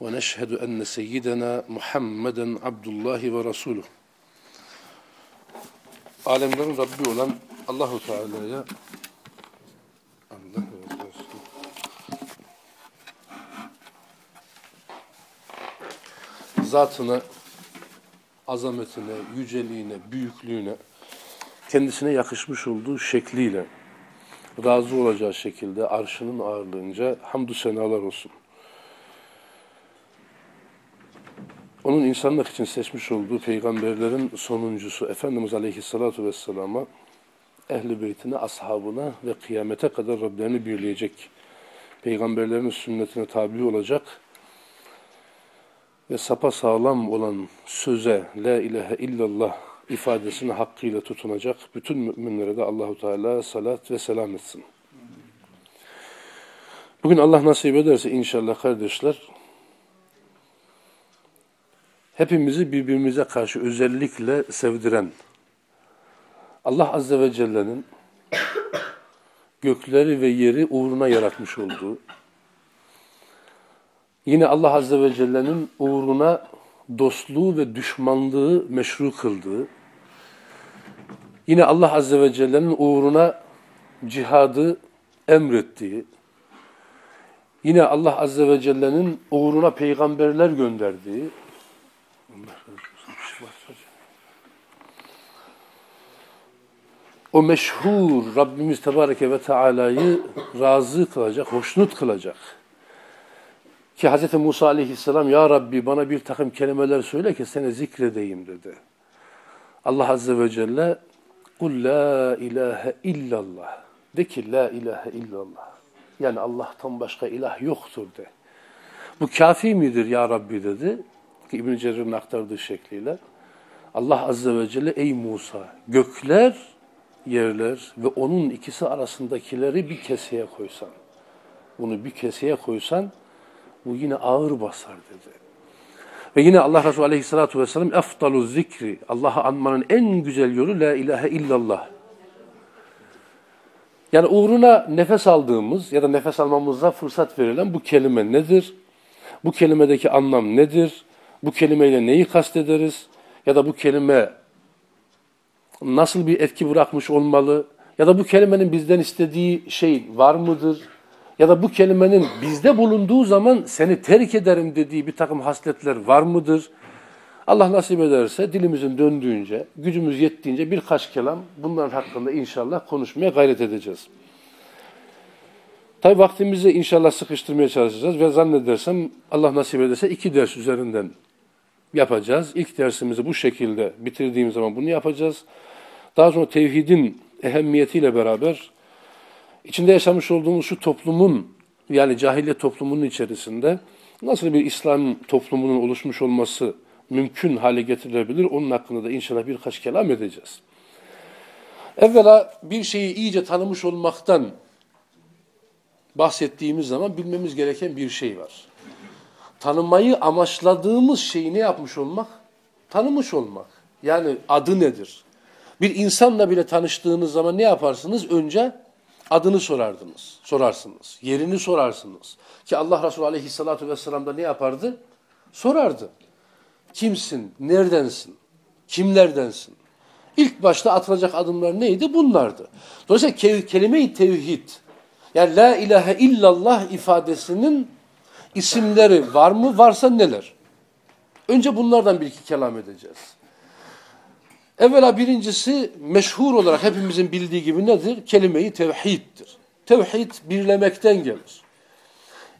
ونشهد أن سيدنا محمدا عبد الله ورسوله Alemlerin Rabbi olan Allahu Teala'ya Allah razı olsun. Zatına, azametine, yüceliğine, büyüklüğüne, kendisine yakışmış olduğu şekliyle, razı olacağı şekilde arşının ağırlığınca hamdü senalar olsun. Onun insanlık için seçmiş olduğu peygamberlerin sonuncusu Efendimiz Aleyhisselatü Vesselam'a, ehli beytine, ashabına ve kıyamete kadar Rablerini birleyecek, peygamberlerin sünnetine tabi olacak ve sapa sağlam olan söze, La ilahe illallah ifadesini hakkıyla tutunacak bütün müminlere de Allahu Teala salat ve selam etsin. Bugün Allah nasip ederse inşallah kardeşler, hepimizi birbirimize karşı özellikle sevdiren Allah Azze ve Celle'nin gökleri ve yeri uğruna yaratmış olduğu, yine Allah Azze ve Celle'nin uğruna dostluğu ve düşmanlığı meşru kıldığı, yine Allah Azze ve Celle'nin uğruna cihadı emrettiği, yine Allah Azze ve Celle'nin uğruna peygamberler gönderdiği, o meşhur Rabbimiz Tebareke ve Teala'yı razı kılacak, hoşnut kılacak. Ki Hz. Musa Aleyhisselam Ya Rabbi bana bir takım kelimeler söyle ki seni zikredeyim dedi. Allah Azze ve Celle Kul la ilahe illallah. De ki la ilahe illallah. Yani Allah'tan başka ilah yoktur de. Bu kafi midir ya Rabbi dedi. Ki İbn-i aktardığı şekliyle. Allah Azze ve Celle ey Musa gökler, yerler ve onun ikisi arasındakileri bir keseye koysan. Bunu bir keseye koysan bu yine ağır basar dedi. Ve yine Allah Resulü Aleyhisselatü Vesselam eftalu zikri, Allah'ı anmanın en güzel yolu la ilahe illallah. Yani uğruna nefes aldığımız ya da nefes almamıza fırsat verilen bu kelime nedir? Bu kelimedeki anlam nedir? Bu kelimeyle neyi kastederiz? Ya da bu kelime nasıl bir etki bırakmış olmalı? Ya da bu kelimenin bizden istediği şey var mıdır? Ya da bu kelimenin bizde bulunduğu zaman seni terk ederim dediği bir takım hasletler var mıdır? Allah nasip ederse dilimizin döndüğünce, gücümüz yettiğince birkaç kelam bunların hakkında inşallah konuşmaya gayret edeceğiz. Tabi vaktimizi inşallah sıkıştırmaya çalışacağız ve zannedersem Allah nasip ederse iki ders üzerinden yapacağız. İlk dersimizi bu şekilde bitirdiğim zaman bunu yapacağız. Daha sonra tevhidin ehemmiyetiyle beraber içinde yaşamış olduğumuz şu toplumun yani cahiliye toplumunun içerisinde nasıl bir İslam toplumunun oluşmuş olması mümkün hale getirilebilir. Onun hakkında da inşallah birkaç kelam edeceğiz. Evvela bir şeyi iyice tanımış olmaktan bahsettiğimiz zaman bilmemiz gereken bir şey var. Tanımayı amaçladığımız şeyi ne yapmış olmak? Tanımış olmak. Yani adı nedir? Bir insanla bile tanıştığınız zaman ne yaparsınız? Önce adını sorardınız, sorarsınız. Yerini sorarsınız. Ki Allah Resulü Aleyhisselatü Vesselam da ne yapardı? Sorardı. Kimsin? Neredensin? Kimlerdensin? İlk başta atılacak adımlar neydi? Bunlardı. Dolayısıyla ke kelime-i tevhid, yani la ilahe illallah ifadesinin isimleri var mı? Varsa neler? Önce bunlardan bir iki kelam edeceğiz. Evvela birincisi meşhur olarak hepimizin bildiği gibi nedir? Kelime-i tevhiddir. Tevhid birlemekten gelir.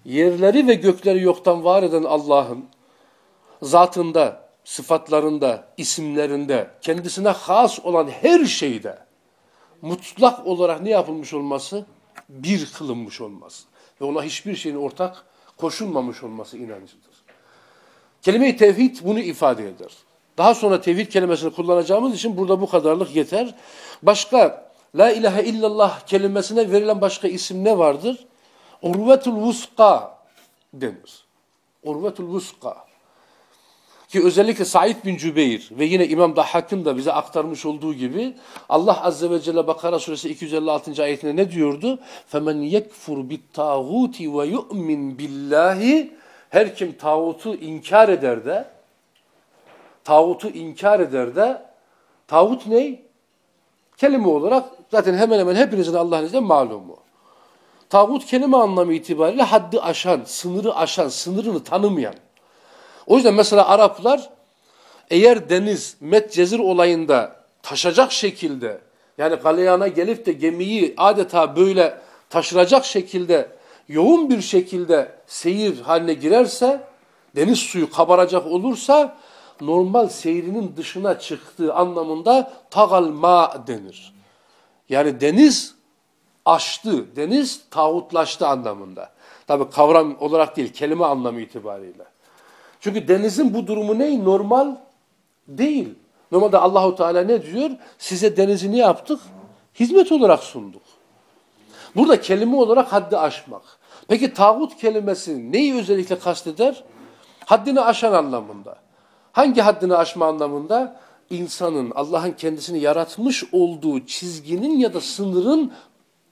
Yerleri ve gökleri yoktan var eden Allah'ın zatında, sıfatlarında, isimlerinde, kendisine has olan her şeyde mutlak olarak ne yapılmış olması? Bir kılınmış olması. Ve ona hiçbir şeyin ortak koşulmamış olması inancıdır. Kelime-i tevhid bunu ifade eder. Daha sonra tevhid kelimesini kullanacağımız için burada bu kadarlık yeter. Başka La ilahe illallah kelimesine verilen başka isim ne vardır? Urvetul vuska denir. Urvetul vuska. Ki özellikle Said bin Cübeyr ve yine İmam Dahhak'ın da bize aktarmış olduğu gibi Allah Azze ve Celle Bakara suresi 256. ayetinde ne diyordu? فَمَنْ يَكْفُرْ بِالْتَاغُوتِ وَيُؤْمِنْ بِاللّٰهِ Her kim tağutu inkar eder de tağutu inkar eder de tağut ne? Kelime olarak zaten hemen hemen hepinizin Allah'ın izniyle malumu. Tağut kelime anlamı itibariyle haddi aşan, sınırı aşan, sınırını tanımayan. O yüzden mesela Araplar eğer deniz Metcezir olayında taşacak şekilde yani galeyana gelip de gemiyi adeta böyle taşıracak şekilde yoğun bir şekilde seyir haline girerse deniz suyu kabaracak olursa normal seyrinin dışına çıktığı anlamında tagal ma denir. Yani deniz aştı, deniz tağutlaştı anlamında. Tabi kavram olarak değil, kelime anlamı itibariyle. Çünkü denizin bu durumu ne? Normal değil. Normalde Allahu Teala ne diyor? Size denizi ne yaptık? Hizmet olarak sunduk. Burada kelime olarak haddi aşmak. Peki tağut kelimesi neyi özellikle kasteder? Haddini aşan anlamında. Hangi haddini aşma anlamında? İnsanın Allah'ın kendisini yaratmış olduğu çizginin ya da sınırın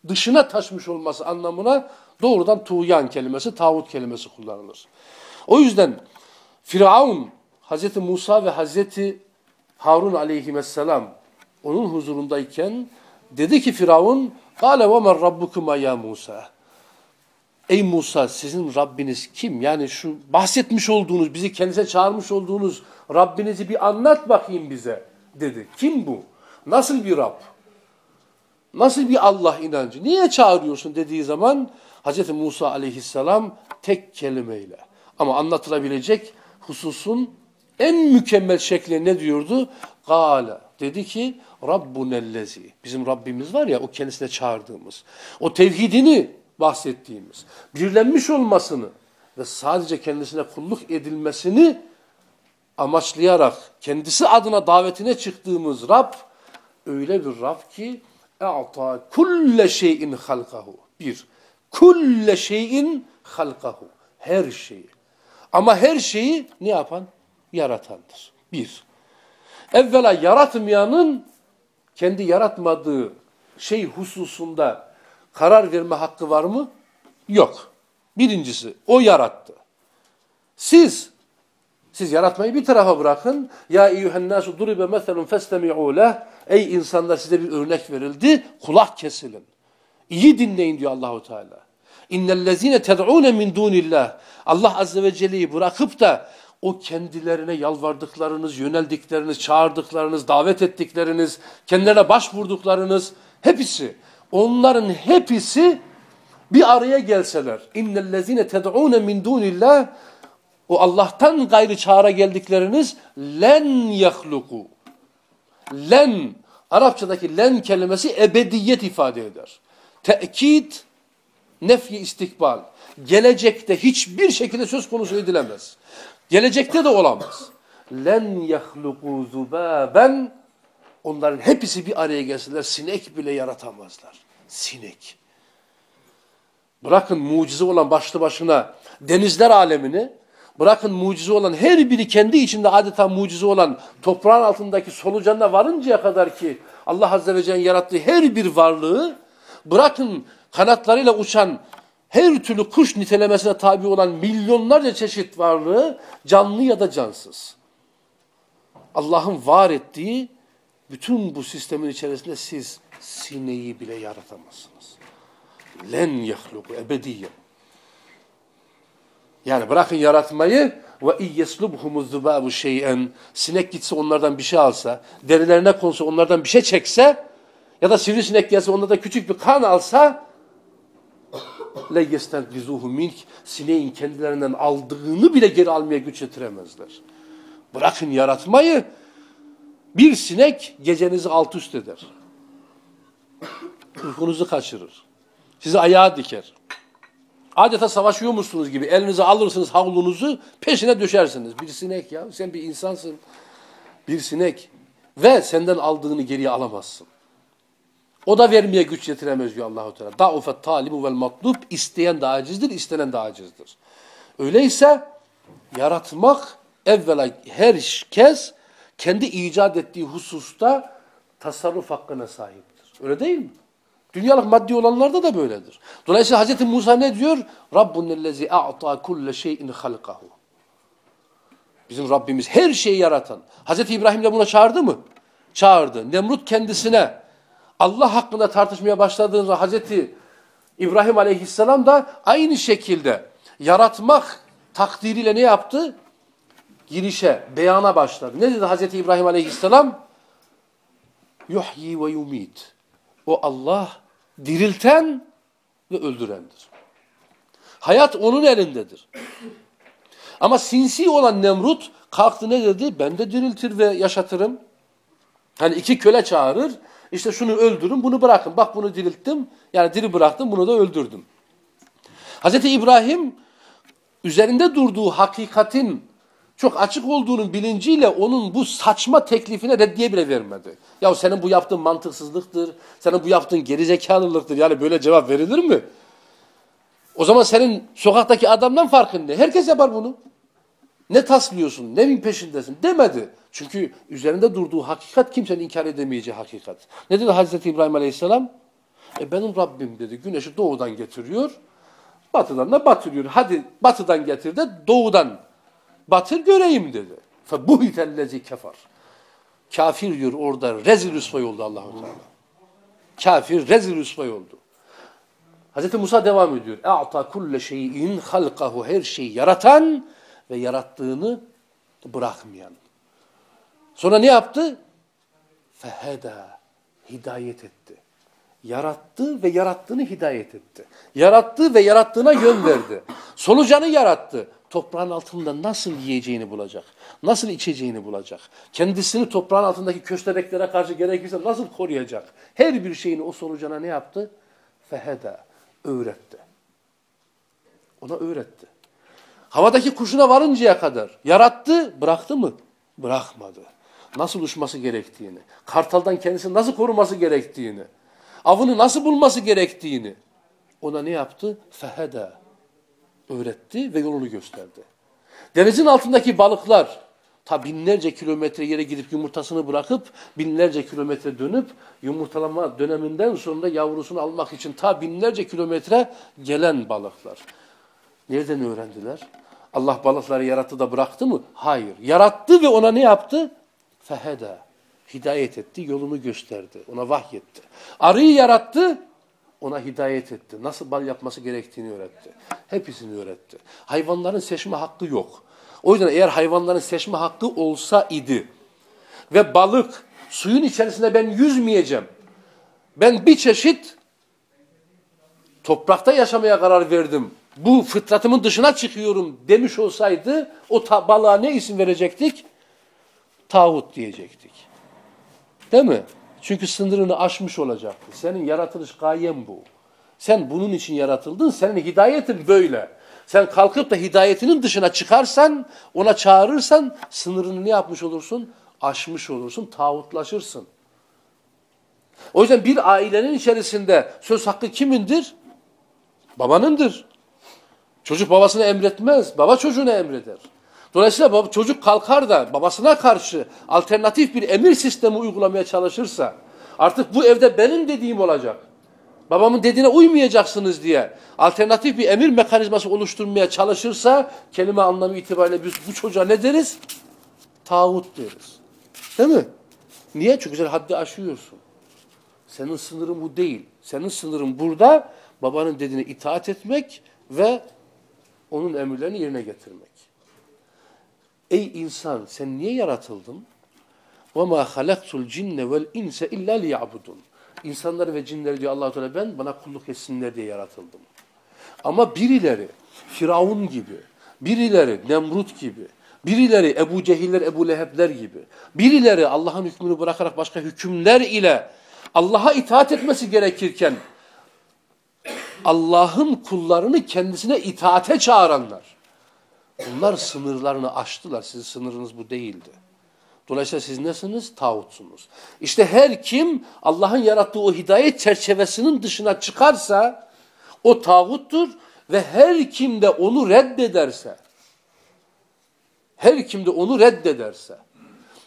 dışına taşmış olması anlamına doğrudan tuğyan kelimesi, tağut kelimesi kullanılır. O yüzden Firavun, Hazreti Musa ve Hazreti Harun aleyhisselam onun huzurundayken dedi ki Firavun, "Kale ve men rabbukuma ya Musa?" Ey Musa sizin Rabbiniz kim? Yani şu bahsetmiş olduğunuz, bizi kendisine çağırmış olduğunuz Rabbinizi bir anlat bakayım bize dedi. Kim bu? Nasıl bir Rab? Nasıl bir Allah inancı? Niye çağırıyorsun dediği zaman Hz. Musa aleyhisselam tek kelimeyle ama anlatılabilecek hususun en mükemmel şekli ne diyordu? Gale dedi ki Rabbunellezi bizim Rabbimiz var ya o kendisine çağırdığımız o tevhidini bahsettiğimiz birlenmiş olmasını ve sadece kendisine kulluk edilmesini amaçlayarak kendisi adına davetine çıktığımız Rab öyle bir Rab ki اَعْطَى kulle şeyin halkahu. Bir, kulle şeyin halkahu. Her şeyi. Ama her şeyi ne yapan? Yaratandır. Bir. Evvela yaratmayanın kendi yaratmadığı şey hususunda karar verme hakkı var mı? Yok. Birincisi o yarattı. Siz siz yaratmayı bir tarafa bırakın. Ya eyyühen nasu duribe meselun festemi'u leh. Ey insanlar size bir örnek verildi. Kulak kesilin. İyi dinleyin diyor Allahu Teala. İnnellezine ted'un min dunillah. Allah azze ve celle'yi bırakıp da o kendilerine yalvardıklarınız, yöneldikleriniz, çağırdıklarınız, davet ettikleriniz, kendilerine başvurduklarınız hepsi onların hepsi bir araya gelseler. İnnellezine ted'un min dunillah o Allah'tan gayrı çağıra geldikleriniz len yahluku. Len Arapçadaki len kelimesi ebediyet ifade eder. Tekit nefyi istikbal. Gelecekte hiçbir şekilde söz konusu edilemez. Gelecekte de olamaz. Len yahluku zubaben onların hepsi bir araya gelseler sinek bile yaratamazlar. Sinek. Bırakın mucize olan başlı başına denizler alemini Bırakın mucize olan her biri kendi içinde adeta mucize olan toprağın altındaki solucanına varıncaya kadar ki Allah Azze ve Celle'nin yarattığı her bir varlığı bırakın kanatlarıyla uçan her türlü kuş nitelemesine tabi olan milyonlarca çeşit varlığı canlı ya da cansız. Allah'ın var ettiği bütün bu sistemin içerisinde siz sineği bile yaratamazsınız. Len yahluku ebediyen. Yani bırakın yaratmayı ve iyyeslubhumu zubabu şey'en sinek gitse onlardan bir şey alsa, derilerine konsa onlardan bir şey çekse ya da sivrisinek gelse onlardan küçük bir kan alsa le yestenkizuhu mink sineğin kendilerinden aldığını bile geri almaya güç yetiremezler. Bırakın yaratmayı bir sinek gecenizi alt üst eder. Uykunuzu kaçırır. Sizi ayağa diker. Adeta savaşıyormuşsunuz gibi elinize alırsınız havlunuzu peşine düşersiniz. Bir sinek ya sen bir insansın. bir sinek ve senden aldığını geriye alamazsın. O da vermeye güç yetiremez diyor Allahu Teala. Da'ufet talibu vel matlub isteyen de acizdir, istenen de acizdir. Öyleyse yaratmak evvela her kez kendi icat ettiği hususta tasarruf hakkına sahiptir. Öyle değil mi? Dünyalık maddi olanlarda da böyledir. Dolayısıyla Hz. Musa ne diyor? Rabbunellezi a'ta kulle şeyin halkahu. Bizim Rabbimiz her şeyi yaratan. Hz. İbrahim de buna çağırdı mı? Çağırdı. Nemrut kendisine Allah hakkında tartışmaya başladığında Hz. İbrahim aleyhisselam da aynı şekilde yaratmak takdiriyle ne yaptı? Girişe, beyana başladı. Ne dedi Hz. İbrahim aleyhisselam? Yuhyi ve yumit. O Allah dirilten ve öldürendir. Hayat onun elindedir. Ama sinsi olan Nemrut kalktı ne dedi? Ben de diriltir ve yaşatırım. Hani iki köle çağırır. İşte şunu öldürün, bunu bırakın. Bak bunu dirilttim. Yani diri bıraktım, bunu da öldürdüm. Hz. İbrahim üzerinde durduğu hakikatin çok açık olduğunun bilinciyle onun bu saçma teklifine reddiye bile vermedi. Ya senin bu yaptığın mantıksızlıktır, senin bu yaptığın gerizekalılıktır. Yani böyle cevap verilir mi? O zaman senin sokaktaki adamdan farkın ne? Herkes yapar bunu. Ne taslıyorsun, neyin peşindesin demedi. Çünkü üzerinde durduğu hakikat kimsenin inkar edemeyeceği hakikat. Ne dedi Hazreti İbrahim Aleyhisselam? E benim Rabbim dedi güneşi doğudan getiriyor, batıdan da batırıyor. Hadi batıdan getir de doğudan batır göreyim dedi. Febuhitellezi kefar. Kafir diyor orada rezil rüsvay oldu Allahu Teala. Kafir rezil rüsvay oldu. Hz. Musa devam ediyor. A'ta kulle şeyin halkahu her şeyi yaratan ve yarattığını bırakmayan. Sonra ne yaptı? Feheda. Hidayet etti. Yarattı ve yarattığını hidayet etti. Yarattı ve yarattığına yön verdi. Solucanı yarattı. Toprağın altında nasıl yiyeceğini bulacak. Nasıl içeceğini bulacak. Kendisini toprağın altındaki köstebeklere karşı gerekirse nasıl koruyacak. Her bir şeyini o solucana ne yaptı? Feheda. Öğretti. Ona öğretti. Havadaki kuşuna varıncaya kadar yarattı, bıraktı mı? Bırakmadı. Nasıl uçması gerektiğini, kartaldan kendisini nasıl koruması gerektiğini, avını nasıl bulması gerektiğini ona ne yaptı? Feheda. Öğretti ve yolunu gösterdi. Denizin altındaki balıklar ta binlerce kilometre yere gidip yumurtasını bırakıp binlerce kilometre dönüp yumurtalama döneminden sonra yavrusunu almak için ta binlerce kilometre gelen balıklar. Nereden öğrendiler? Allah balıkları yarattı da bıraktı mı? Hayır. Yarattı ve ona ne yaptı? Feheda. Hidayet etti, yolunu gösterdi. Ona vahyetti. Arıyı yarattı, ona hidayet etti. Nasıl bal yapması gerektiğini öğretti. Hepsini öğretti. Hayvanların seçme hakkı yok. O yüzden eğer hayvanların seçme hakkı olsa idi ve balık suyun içerisinde ben yüzmeyeceğim. Ben bir çeşit toprakta yaşamaya karar verdim. Bu fıtratımın dışına çıkıyorum demiş olsaydı o balığa ne isim verecektik? Tağut diyecektik. Değil mi? Çünkü sınırını aşmış olacaktı. Senin yaratılış gayen bu. Sen bunun için yaratıldın. Senin hidayetin böyle. Sen kalkıp da hidayetinin dışına çıkarsan, ona çağırırsan sınırını ne yapmış olursun? Aşmış olursun, tağutlaşırsın. O yüzden bir ailenin içerisinde söz hakkı kimindir? Babanındır. Çocuk babasını emretmez, baba çocuğuna emreder. Dolayısıyla baba, çocuk kalkar da babasına karşı alternatif bir emir sistemi uygulamaya çalışırsa, artık bu evde benim dediğim olacak. Babamın dediğine uymayacaksınız diye alternatif bir emir mekanizması oluşturmaya çalışırsa kelime anlamı itibariyle biz bu çocuğa ne deriz? Tağut deriz. Değil mi? Niye? Çünkü sen haddi aşıyorsun. Senin sınırın bu değil. Senin sınırın burada babanın dediğine itaat etmek ve onun emirlerini yerine getirmek. Ey insan sen niye yaratıldın? وَمَا خَلَقْتُ الْجِنَّ وَالْاِنْسَ اِلَّا لِيَعْبُدُونَ İnsanları ve cinleri diyor allah Teala ben bana kulluk etsinler diye yaratıldım. Ama birileri Firavun gibi, birileri Nemrut gibi, birileri Ebu Cehiller, Ebu Lehebler gibi, birileri Allah'ın hükmünü bırakarak başka hükümler ile Allah'a itaat etmesi gerekirken Allah'ın kullarını kendisine itaate çağıranlar. Bunlar sınırlarını aştılar. Sizin sınırınız bu değildi. Dolayısıyla siz nesiniz? Tağutsunuz. İşte her kim Allah'ın yarattığı o hidayet çerçevesinin dışına çıkarsa o tağuttur ve her kim de onu reddederse her kim de onu reddederse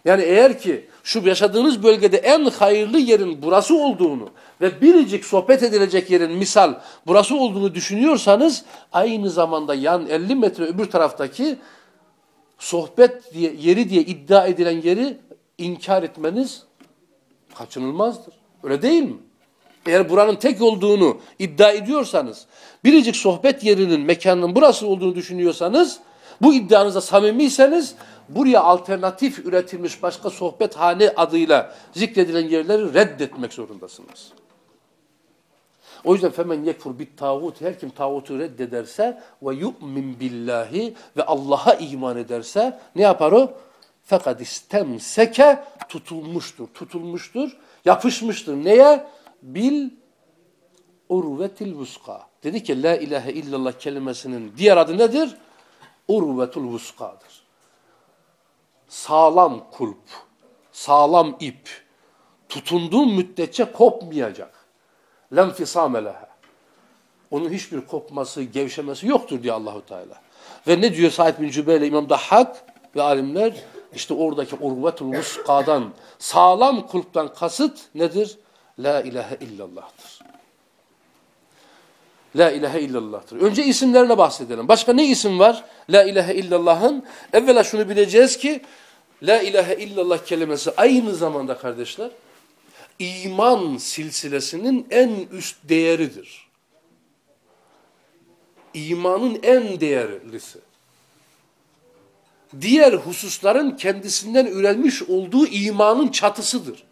yani eğer ki şu yaşadığınız bölgede en hayırlı yerin burası olduğunu ve biricik sohbet edilecek yerin misal burası olduğunu düşünüyorsanız aynı zamanda yan 50 metre öbür taraftaki sohbet diye, yeri diye iddia edilen yeri inkar etmeniz kaçınılmazdır. Öyle değil mi? Eğer buranın tek olduğunu iddia ediyorsanız, biricik sohbet yerinin, mekanının burası olduğunu düşünüyorsanız, bu iddianıza samimiyseniz, buraya alternatif üretilmiş başka sohbet hane adıyla zikredilen yerleri reddetmek zorundasınız. O yüzden femen yekfur bit tağut her kim tağutu reddederse ve yu'min billahi ve Allah'a iman ederse ne yapar o? Fakat istemseke tutulmuştur. Tutulmuştur. Yapışmıştır. Neye? Bil urvetil vuska. Dedi ki la ilahe illallah kelimesinin diğer adı nedir? Urvetul vuskadır. Sağlam kulp, sağlam ip. Tutunduğun müddetçe kopmayacak. Lenfisame leha. Onun hiçbir kopması, gevşemesi yoktur diyor Allahu Teala. Ve ne diyor Said bin Cübeyl İmam Dahhak ve alimler? İşte oradaki urvetul vuskadan, sağlam kulptan kasıt nedir? La ilahe illallah'tır. La ilahe illallah'tır. Önce isimlerine bahsedelim. Başka ne isim var? La ilahe illallah'ın. Evvela şunu bileceğiz ki La ilahe illallah kelimesi aynı zamanda kardeşler iman silsilesinin en üst değeridir. İmanın en değerlisi. Diğer hususların kendisinden ürelmiş olduğu imanın çatısıdır.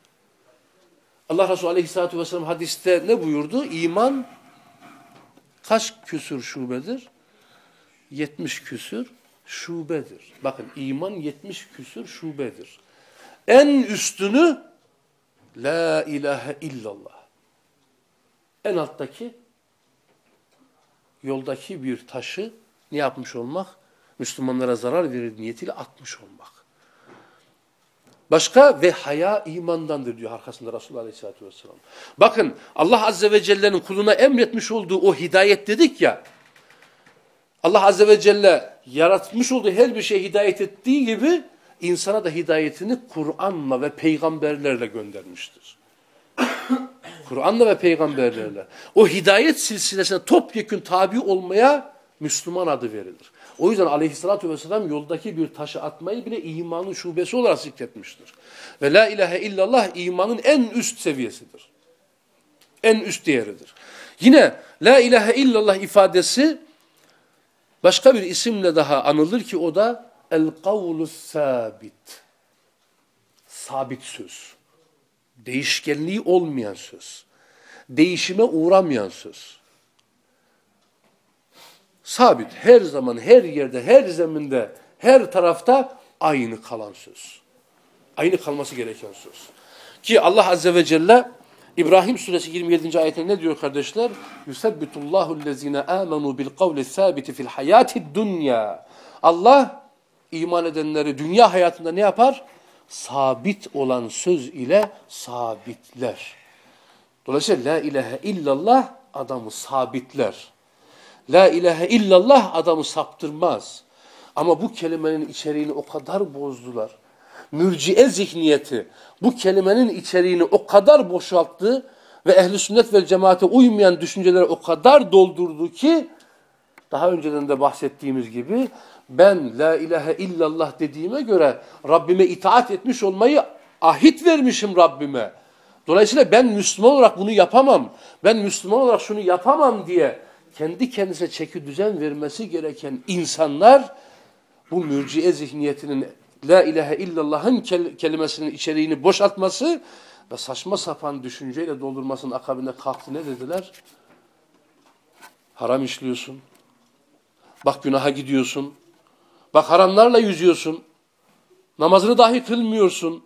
Allah Resulü Aleyhisselatü Vesselam hadiste ne buyurdu? İman kaç küsür şubedir? 70 küsür şubedir. Bakın iman 70 küsür şubedir. En üstünü La ilahe illallah. En alttaki yoldaki bir taşı ne yapmış olmak? Müslümanlara zarar verir niyetiyle atmış olmak. Başka ve haya imandandır diyor arkasında Resulullah Aleyhisselatü Vesselam. Bakın Allah Azze ve Celle'nin kuluna emretmiş olduğu o hidayet dedik ya. Allah Azze ve Celle yaratmış olduğu her bir şeye hidayet ettiği gibi insana da hidayetini Kur'an'la ve peygamberlerle göndermiştir. Kur'an'la ve peygamberlerle. O hidayet silsilesine topyekun tabi olmaya Müslüman adı verilir. O yüzden aleyhissalatü vesselam yoldaki bir taşı atmayı bile imanın şubesi olarak zikretmiştir. Ve la ilahe illallah imanın en üst seviyesidir. En üst değeridir. Yine la ilahe illallah ifadesi başka bir isimle daha anılır ki o da el kavlu sabit. Sabit söz. Değişkenliği olmayan söz. Değişime uğramayan söz. Sabit. Her zaman, her yerde, her zeminde, her tarafta aynı kalan söz. Aynı kalması gereken söz. Ki Allah Azze ve Celle İbrahim suresi 27. ayetinde ne diyor kardeşler? Yusebbitullahu allazina amanu bil kavli sabiti fil hayati dunya. Allah iman edenleri dünya hayatında ne yapar? Sabit olan söz ile sabitler. Dolayısıyla la ilahe illallah adamı sabitler. La ilahe illallah adamı saptırmaz. Ama bu kelimenin içeriğini o kadar bozdular. Mürciye zihniyeti bu kelimenin içeriğini o kadar boşalttı ve ehli sünnet ve cemaate uymayan düşünceleri o kadar doldurdu ki daha önceden de bahsettiğimiz gibi ben la ilahe illallah dediğime göre Rabbime itaat etmiş olmayı ahit vermişim Rabbime. Dolayısıyla ben Müslüman olarak bunu yapamam. Ben Müslüman olarak şunu yapamam diye kendi kendisine çeki düzen vermesi gereken insanlar bu mürciye zihniyetinin la ilahe illallah'ın kelimesinin içeriğini boşaltması ve saçma sapan düşünceyle doldurmasının akabinde kalktı ne dediler? Haram işliyorsun. Bak günaha gidiyorsun. Bak haramlarla yüzüyorsun. Namazını dahi kılmıyorsun.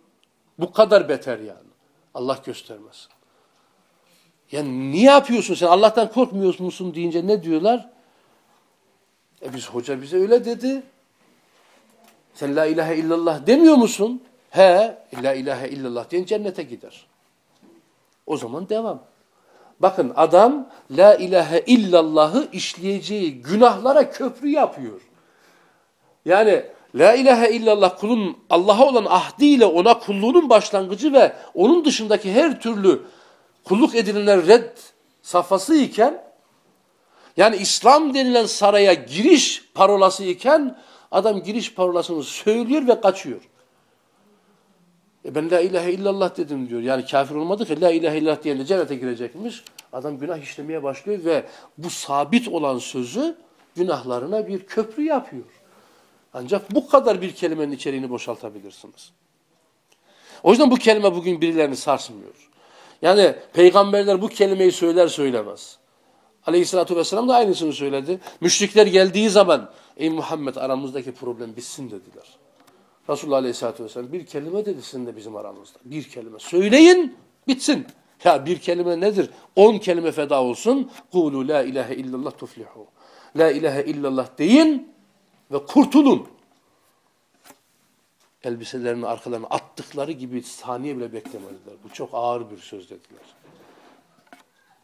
Bu kadar beter yani. Allah göstermesin. Yani niye yapıyorsun sen? Allah'tan korkmuyor musun deyince ne diyorlar? E biz hoca bize öyle dedi. Sen la ilahe illallah demiyor musun? He, la ilahe illallah diyen cennete gider. O zaman devam. Bakın adam la ilahe illallahı işleyeceği günahlara köprü yapıyor. Yani la ilahe illallah kulun Allah'a olan ahdiyle ona kulluğunun başlangıcı ve onun dışındaki her türlü kulluk edilenler red safhası iken yani İslam denilen saraya giriş parolası iken adam giriş parolasını söylüyor ve kaçıyor. E ben la ilahe illallah dedim diyor. Yani kafir olmadı ki la ilahe illallah diyen de cennete girecekmiş. Adam günah işlemeye başlıyor ve bu sabit olan sözü günahlarına bir köprü yapıyor. Ancak bu kadar bir kelimenin içeriğini boşaltabilirsiniz. O yüzden bu kelime bugün birilerini sarsmıyor. Yani peygamberler bu kelimeyi söyler söylemez. Aleyhisselatü vesselam da aynısını söyledi. Müşrikler geldiği zaman ey Muhammed aramızdaki problem bitsin dediler. Resulullah Aleyhisselatü Vesselam bir kelime dedi sizin de bizim aramızda. Bir kelime. Söyleyin bitsin. Ya bir kelime nedir? On kelime feda olsun. Kulu la ilahe illallah tuflihu. La ilahe illallah deyin ve kurtulun. Elbiselerini arkalarına attıkları gibi saniye bile beklemediler. Bu çok ağır bir söz dediler.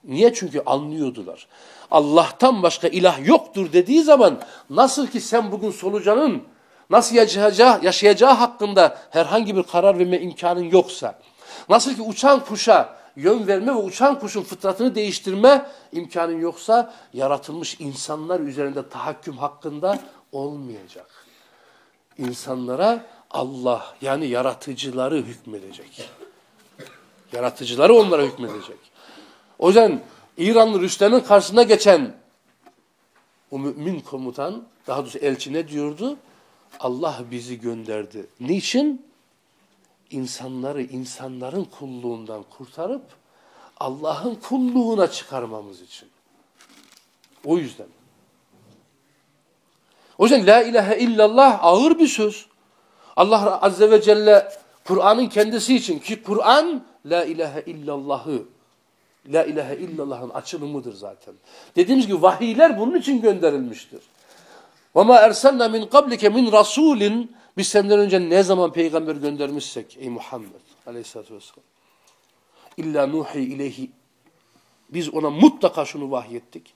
Niye? Çünkü anlıyordular. Allah'tan başka ilah yoktur dediği zaman nasıl ki sen bugün solucanın nasıl yaşayacağı, yaşayacağı hakkında herhangi bir karar verme imkanın yoksa, nasıl ki uçan kuşa yön verme ve uçan kuşun fıtratını değiştirme imkanın yoksa, yaratılmış insanlar üzerinde tahakküm hakkında olmayacak. İnsanlara Allah yani yaratıcıları hükmedecek. Yaratıcıları onlara hükmedecek. O yüzden İranlı Rüstem'in karşısına geçen o mümin komutan, daha doğrusu elçi ne diyordu? Allah bizi gönderdi. Niçin? İnsanları insanların kulluğundan kurtarıp Allah'ın kulluğuna çıkarmamız için. O yüzden. O yüzden la ilahe illallah ağır bir söz. Allah Azze ve Celle Kur'an'ın kendisi için ki Kur'an la ilahe illallahı La ilahe illallah'ın açılımıdır zaten. Dediğimiz gibi vahiyler bunun için gönderilmiştir. وَمَا اَرْسَلْنَا مِنْ قَبْلِكَ مِنْ rasulin Biz senden önce ne zaman peygamber göndermişsek ey Muhammed aleyhissalatü vesselam. İlla nuhi ileyhi. Biz ona mutlaka şunu vahyettik.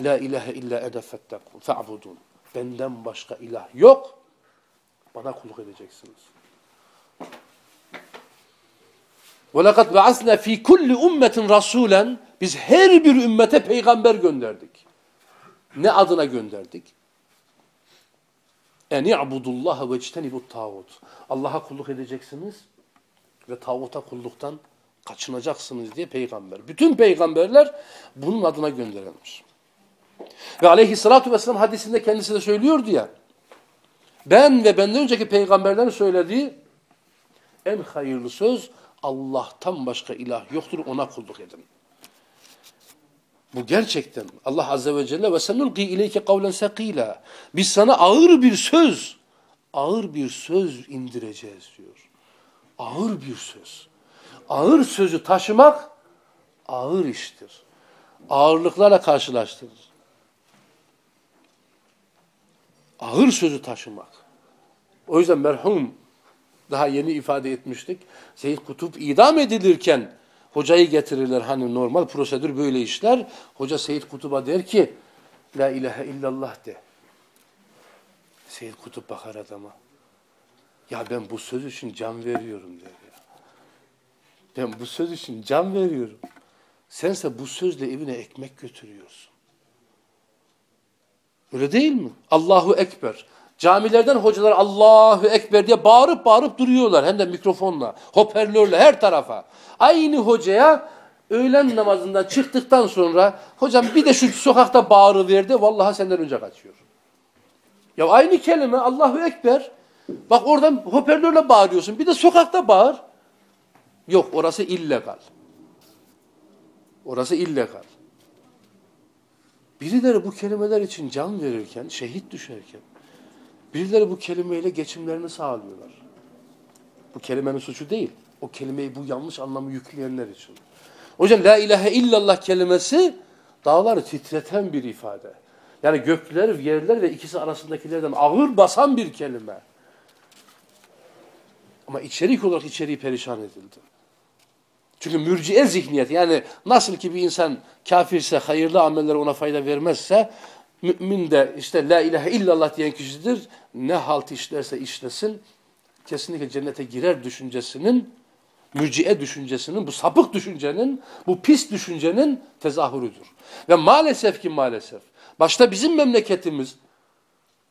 La ilahe illa ede fettekun fe'budun. Benden başka ilah yok. Bana kulluk edeceksiniz. وَلَقَدْ بَعَثْنَا ف۪ي كُلِّ اُمَّةٍ رَسُولًا Biz her bir ümmete peygamber gönderdik. Ne adına gönderdik? En i'budullaha ve ictenibut tağut. Allah'a kulluk edeceksiniz ve tağuta kulluktan kaçınacaksınız diye peygamber. Bütün peygamberler bunun adına gönderilmiş. Ve aleyhissalatu vesselam hadisinde kendisi de söylüyordu ya, ben ve benden önceki peygamberlerin söylediği en hayırlı söz Allah'tan başka ilah yoktur ona kulluk edin. Bu gerçekten Allah Azze ve Celle ve senulgi ileyke kavlen sekila. Biz sana ağır bir söz, ağır bir söz indireceğiz diyor. Ağır bir söz. Ağır sözü taşımak ağır iştir. Ağırlıklarla karşılaştırır. Ağır sözü taşımak. O yüzden merhum daha yeni ifade etmiştik. Seyyid Kutup idam edilirken hocayı getirirler. Hani normal prosedür böyle işler. Hoca Seyyid Kutup'a der ki La ilahe illallah de. Seyyid Kutup bakar adama. Ya ben bu söz için can veriyorum der ya. Ben bu söz için can veriyorum. Sense bu sözle evine ekmek götürüyorsun. Öyle değil mi? Allahu Ekber. Camilerden hocalar Allahu Ekber diye bağırıp bağırıp duruyorlar. Hem de mikrofonla, hoparlörle her tarafa. Aynı hocaya öğlen namazından çıktıktan sonra hocam bir de şu sokakta bağırı verdi. Vallahi senden önce kaçıyor. Ya aynı kelime Allahu Ekber. Bak oradan hoparlörle bağırıyorsun. Bir de sokakta bağır. Yok orası illegal. Orası illegal. Birileri bu kelimeler için can verirken, şehit düşerken Birileri bu kelimeyle geçimlerini sağlıyorlar. Bu kelimenin suçu değil. O kelimeyi bu yanlış anlamı yükleyenler için. O yüzden la ilahe illallah kelimesi dağları titreten bir ifade. Yani gökler, yerler ve ikisi arasındakilerden ağır basan bir kelime. Ama içerik olarak içeriği perişan edildi. Çünkü mürciye zihniyet yani nasıl ki bir insan kafirse hayırlı ameller ona fayda vermezse mümin de işte la ilahe illallah diyen kişidir. Ne halt işlerse işlesin kesinlikle cennete girer düşüncesinin mürciye düşüncesinin, bu sapık düşüncenin, bu pis düşüncenin tezahürüdür. Ve maalesef ki maalesef, başta bizim memleketimiz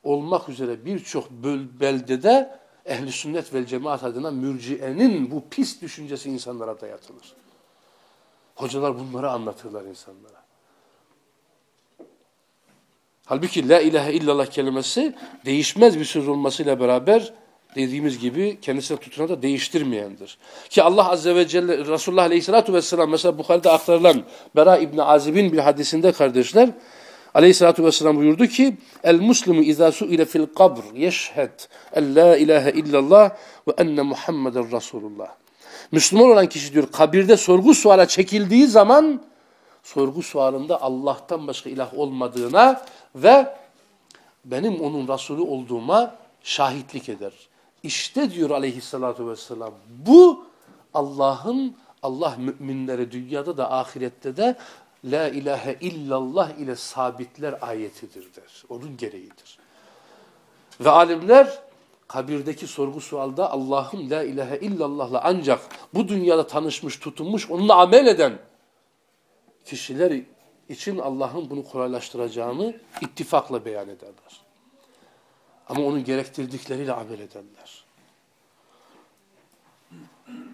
olmak üzere birçok beldede ehli sünnet vel cemaat adına mürciyenin bu pis düşüncesi insanlara dayatılır. Hocalar bunları anlatırlar insanlara. Halbuki la ilahe illallah kelimesi değişmez bir söz olmasıyla beraber dediğimiz gibi kendisine tutuna da değiştirmeyendir. Ki Allah Azze ve Celle Resulullah Aleyhisselatü Vesselam mesela Bukhari'de aktarılan Bera İbni Azib'in bir hadisinde kardeşler Aleyhisselatü Vesselam buyurdu ki El muslimu izâ su'ile fil kabr yeşhed en la ilahe illallah ve enne Muhammeden Resulullah. Müslüman olan kişi diyor kabirde sorgu suala çekildiği zaman sorgu sualında Allah'tan başka ilah olmadığına ve benim onun Resulü olduğuma şahitlik eder. İşte diyor aleyhissalatü vesselam bu Allah'ın Allah müminleri dünyada da ahirette de La ilahe illallah ile sabitler ayetidir der. Onun gereğidir. Ve alimler kabirdeki sorgu sualda Allah'ın la ilahe illallah'la ancak bu dünyada tanışmış, tutunmuş, onunla amel eden kişiler için Allah'ın bunu kolaylaştıracağını ittifakla beyan ederler. Ama onun gerektirdikleriyle amel edenler.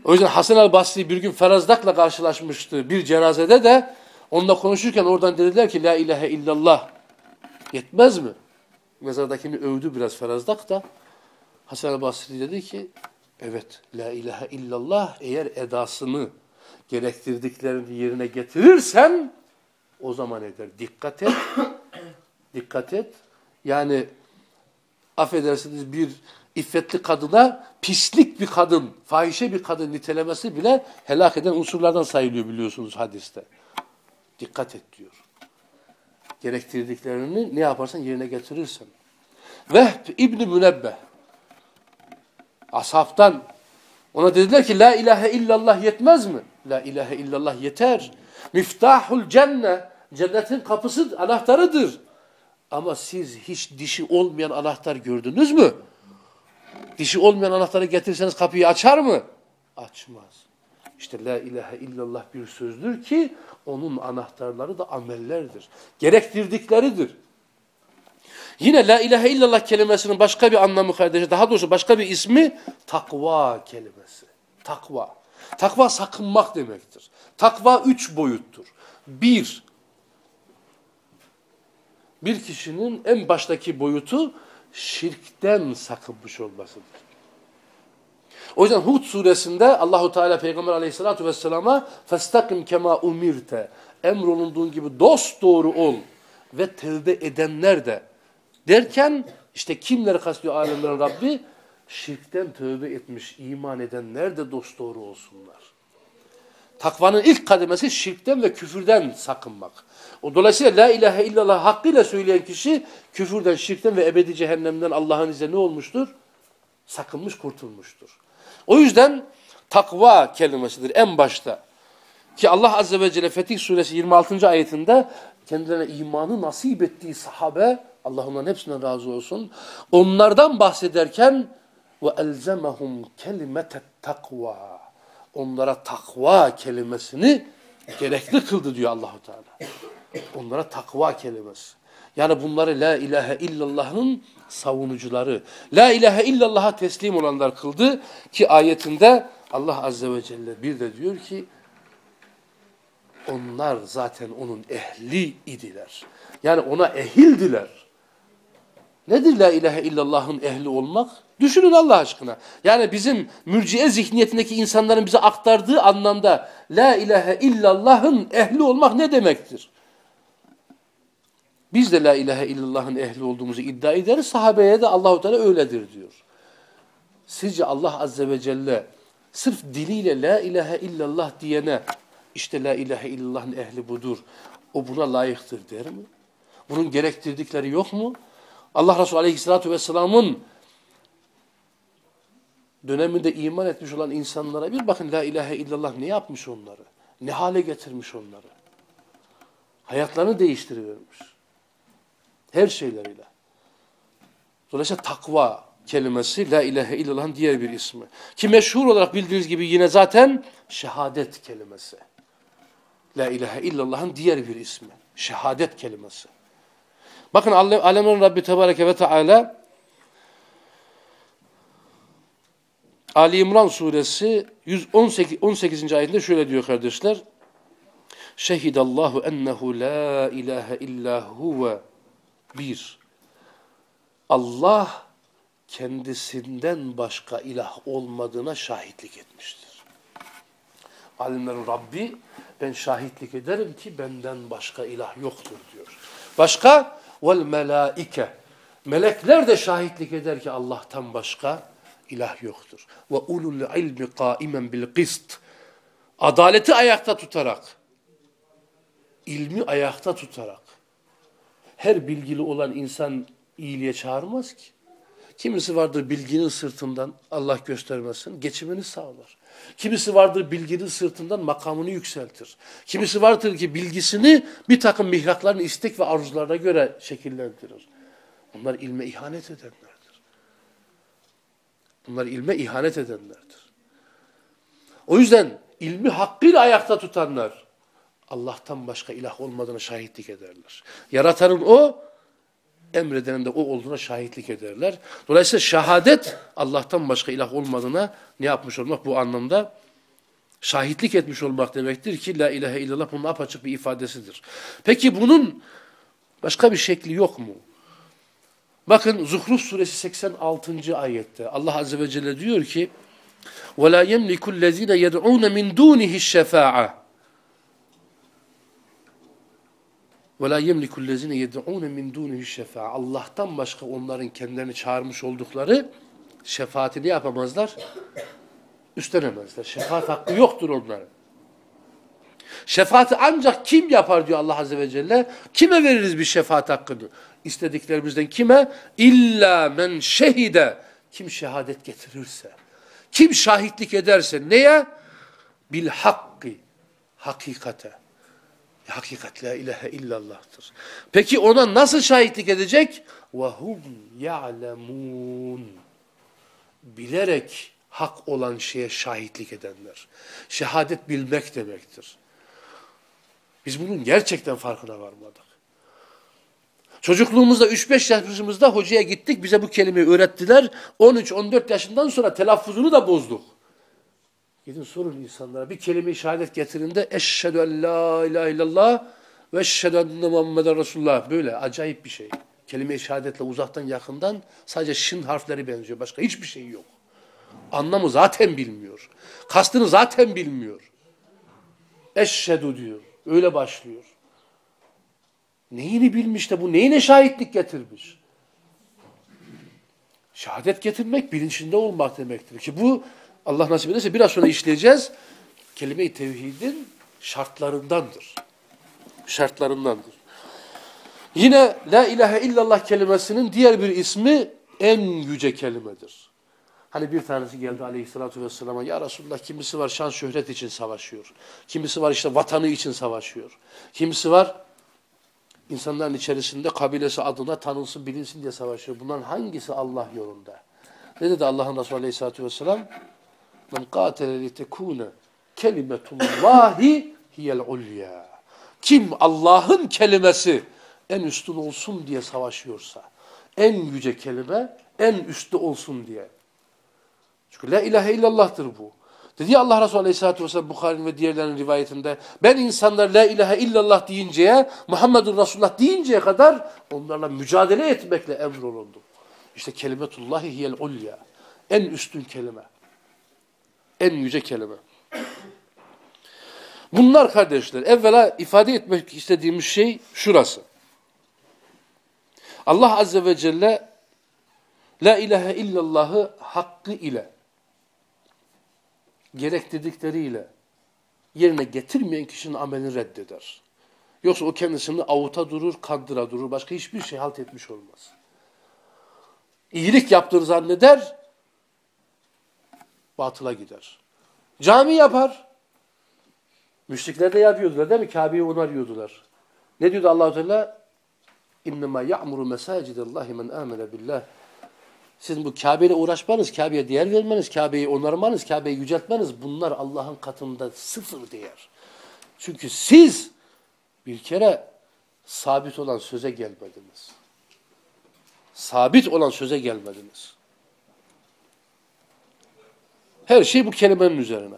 O yüzden Hasan el-Basri bir gün Ferazdak'la karşılaşmıştı bir cenazede de onunla konuşurken oradan dediler ki La ilahe illallah yetmez mi? Mezardakini övdü biraz Ferazdak da. Hasan el-Basri dedi ki evet La ilahe illallah eğer edasını gerektirdiklerini yerine getirirsen o zaman eder. Dikkat et. dikkat et. Yani affedersiniz bir iffetli kadına pislik bir kadın, fahişe bir kadın nitelemesi bile helak eden unsurlardan sayılıyor biliyorsunuz hadiste. Dikkat et diyor. Gerektirdiklerini ne yaparsan yerine getirirsen. Vehb İbni Münebbeh ashabtan ona dediler ki la ilahe illallah yetmez mi? La ilahe illallah yeter. Miftahul cenne cennetin kapısı anahtarıdır. Ama siz hiç dişi olmayan anahtar gördünüz mü? Dişi olmayan anahtarı getirseniz kapıyı açar mı? Açmaz. İşte la ilahe illallah bir sözdür ki onun anahtarları da amellerdir. Gerektirdikleridir. Yine la ilahe illallah kelimesinin başka bir anlamı kardeşler, daha doğrusu başka bir ismi takva kelimesi. Takva. Takva sakınmak demektir. Takva üç boyuttur. Bir, bir kişinin en baştaki boyutu şirkten sakınmış olmasıdır. O yüzden Hud suresinde Allahu Teala Peygamber Aleyhissalatu vesselam'a "Festakim kema umirte" emrolunduğun gibi dost doğru ol ve tevbe edenler de derken işte kimleri kastediyor alemlerin Rabbi? Şirkten tövbe etmiş, iman edenler de dost doğru olsunlar. Takvanın ilk kademesi şirkten ve küfürden sakınmak. O dolayısıyla la ilahe illallah hakkıyla söyleyen kişi küfürden, şirkten ve ebedi cehennemden Allah'ın izniyle ne olmuştur? Sakınmış, kurtulmuştur. O yüzden takva kelimesidir en başta. Ki Allah Azze ve Celle Fetih Suresi 26. ayetinde kendilerine imanı nasip ettiği sahabe, Allah onların hepsinden razı olsun, onlardan bahsederken elzemehum kelimetet takva onlara takva kelimesini gerekli kıldı diyor Allahu Teala. Onlara takva kelimesi. Yani bunları la ilahe illallah'ın savunucuları. La ilahe illallah'a teslim olanlar kıldı ki ayetinde Allah azze ve celle bir de diyor ki onlar zaten onun ehli idiler. Yani ona ehildiler. Nedir la ilahe illallah'ın ehli olmak? Düşünün Allah aşkına. Yani bizim mürciye zihniyetindeki insanların bize aktardığı anlamda la ilahe illallah'ın ehli olmak ne demektir? Biz de la ilahe illallah'ın ehli olduğumuzu iddia ederiz. Sahabeye de Allahu Teala öyledir diyor. Sizce Allah azze ve celle sırf diliyle la ilahe illallah diyene işte la ilahe illallah'ın ehli budur. O buna layıktır der mi? Bunun gerektirdikleri yok mu? Allah Resulü Aleyhisselatü Vesselam'ın döneminde iman etmiş olan insanlara bir bakın la ilahe illallah ne yapmış onları? Ne hale getirmiş onları? Hayatlarını değiştirivermiş. Her şeyleriyle. Dolayısıyla takva kelimesi la ilahe illallah'ın diğer bir ismi. Ki meşhur olarak bildiğiniz gibi yine zaten şehadet kelimesi. La ilahe illallah'ın diğer bir ismi. Şehadet kelimesi. Bakın alemin Rabbi Tebareke ve Teala Ali İmran suresi 118 18. ayetinde şöyle diyor kardeşler. Şehidallahu ennehu la ilahe illa huve bir. Allah kendisinden başka ilah olmadığına şahitlik etmiştir. Alimlerin Rabbi ben şahitlik ederim ki benden başka ilah yoktur diyor. Başka vel melaike. Melekler de şahitlik eder ki Allah'tan başka ilah yoktur. Ve ulul ilmi kaimen bil kist. Adaleti ayakta tutarak, ilmi ayakta tutarak. Her bilgili olan insan iyiliğe çağırmaz ki. Kimisi vardır bilginin sırtından Allah göstermesin geçimini sağlar. Kimisi vardır bilginin sırtından makamını yükseltir. Kimisi vardır ki bilgisini bir takım mihrakların istek ve arzularına göre şekillendirir. Bunlar ilme ihanet edenler. Bunlar ilme ihanet edenlerdir. O yüzden ilmi hakkıyla ayakta tutanlar Allah'tan başka ilah olmadığına şahitlik ederler. Yaratanın o, emredenin de o olduğuna şahitlik ederler. Dolayısıyla şehadet Allah'tan başka ilah olmadığına ne yapmış olmak bu anlamda? Şahitlik etmiş olmak demektir ki la ilahe illallah bunun apaçık bir ifadesidir. Peki bunun başka bir şekli yok mu? Bakın Zuhruf suresi 86. ayette Allah azze ve celle diyor ki وَلَا يَمْلِكُ الَّذ۪ينَ يَدْعُونَ مِنْ دُونِهِ الشَّفَاعَةِ وَلَا يَمْلِكُ الَّذ۪ينَ يَدْعُونَ مِنْ دُونِهِ الشَّفَاعَةِ Allah'tan başka onların kendilerini çağırmış oldukları şefaatini yapamazlar, üstlenemezler. Şefaat hakkı yoktur onların. Şefaati ancak kim yapar diyor Allah Azze ve Celle. Kime veririz bir şefaat hakkını? İstediklerimizden kime? İlla men şehide. Kim şehadet getirirse. Kim şahitlik ederse neye? Bil hakkı. Hakikate. Hakikat la ilahe illallah'tır. Peki ona nasıl şahitlik edecek? وَهُمْ يَعْلَمُونَ Bilerek hak olan şeye şahitlik edenler. Şehadet bilmek demektir. Biz bunun gerçekten farkına varmadık. Çocukluğumuzda 3-5 yaşımızda hocaya gittik. Bize bu kelimeyi öğrettiler. 13-14 yaşından sonra telaffuzunu da bozduk. Gidin sorun insanlara. Bir kelime-i şehadet getirinde eşhedü en la ilahe illallah ve eşhedü enne Muhammeden Resulullah. Böyle acayip bir şey. Kelime-i şehadetle uzaktan yakından sadece şın harfleri benziyor. Başka hiçbir şey yok. Anlamı zaten bilmiyor. Kastını zaten bilmiyor. Eşhedü diyor. Öyle başlıyor. Neyini bilmiş de bu neyine şahitlik getirmiş? Şehadet getirmek bilinçinde olmak demektir ki bu Allah nasip ederse biraz sonra işleyeceğiz. Kelime-i tevhidin şartlarındandır. Şartlarındandır. Yine la ilahe illallah kelimesinin diğer bir ismi en yüce kelimedir. Hani bir tanesi geldi aleyhissalatü vesselama ya Resulullah kimisi var şan şöhret için savaşıyor. Kimisi var işte vatanı için savaşıyor. Kimisi var insanların içerisinde kabilesi adına tanınsın bilinsin diye savaşıyor. Bunların hangisi Allah yolunda? Ne dedi Allah'ın Resulü aleyhissalatü vesselam? Men qatele li tekune kelimetullahi hiyel ulya. Kim Allah'ın kelimesi en üstün olsun diye savaşıyorsa, en yüce kelime en üstte olsun diye. Çünkü la ilahe illallah'tır bu. Dedi ya Allah Resulü Aleyhisselatü Vesselam Bukhari'nin ve diğerlerinin rivayetinde ben insanlar la ilahe illallah deyinceye Muhammedun Resulullah deyinceye kadar onlarla mücadele etmekle emrolundu. İşte kelimetullahi hiyel ulya. En üstün kelime. En yüce kelime. Bunlar kardeşler evvela ifade etmek istediğimiz şey şurası. Allah Azze ve Celle La ilahe illallahı hakkı ile gerektirdikleriyle yerine getirmeyen kişinin amelini reddeder. Yoksa o kendisini avuta durur, kandıra durur. Başka hiçbir şey halt etmiş olmaz. İyilik yaptığını zanneder. Batıla gider. Cami yapar. Müşrikler de yapıyordular değil mi? Kabe'yi onarıyordular. Ne diyordu Allah-u Teala? İnnemâ ya'muru mesâcidallahi men âmene billah. Sizin bu Kabe ile uğraşmanız, Kabe'ye değer vermeniz, Kabe'yi onarmanız, Kabe'yi yüceltmeniz bunlar Allah'ın katında sıfır değer. Çünkü siz bir kere sabit olan söze gelmediniz. Sabit olan söze gelmediniz. Her şey bu kelimenin üzerine.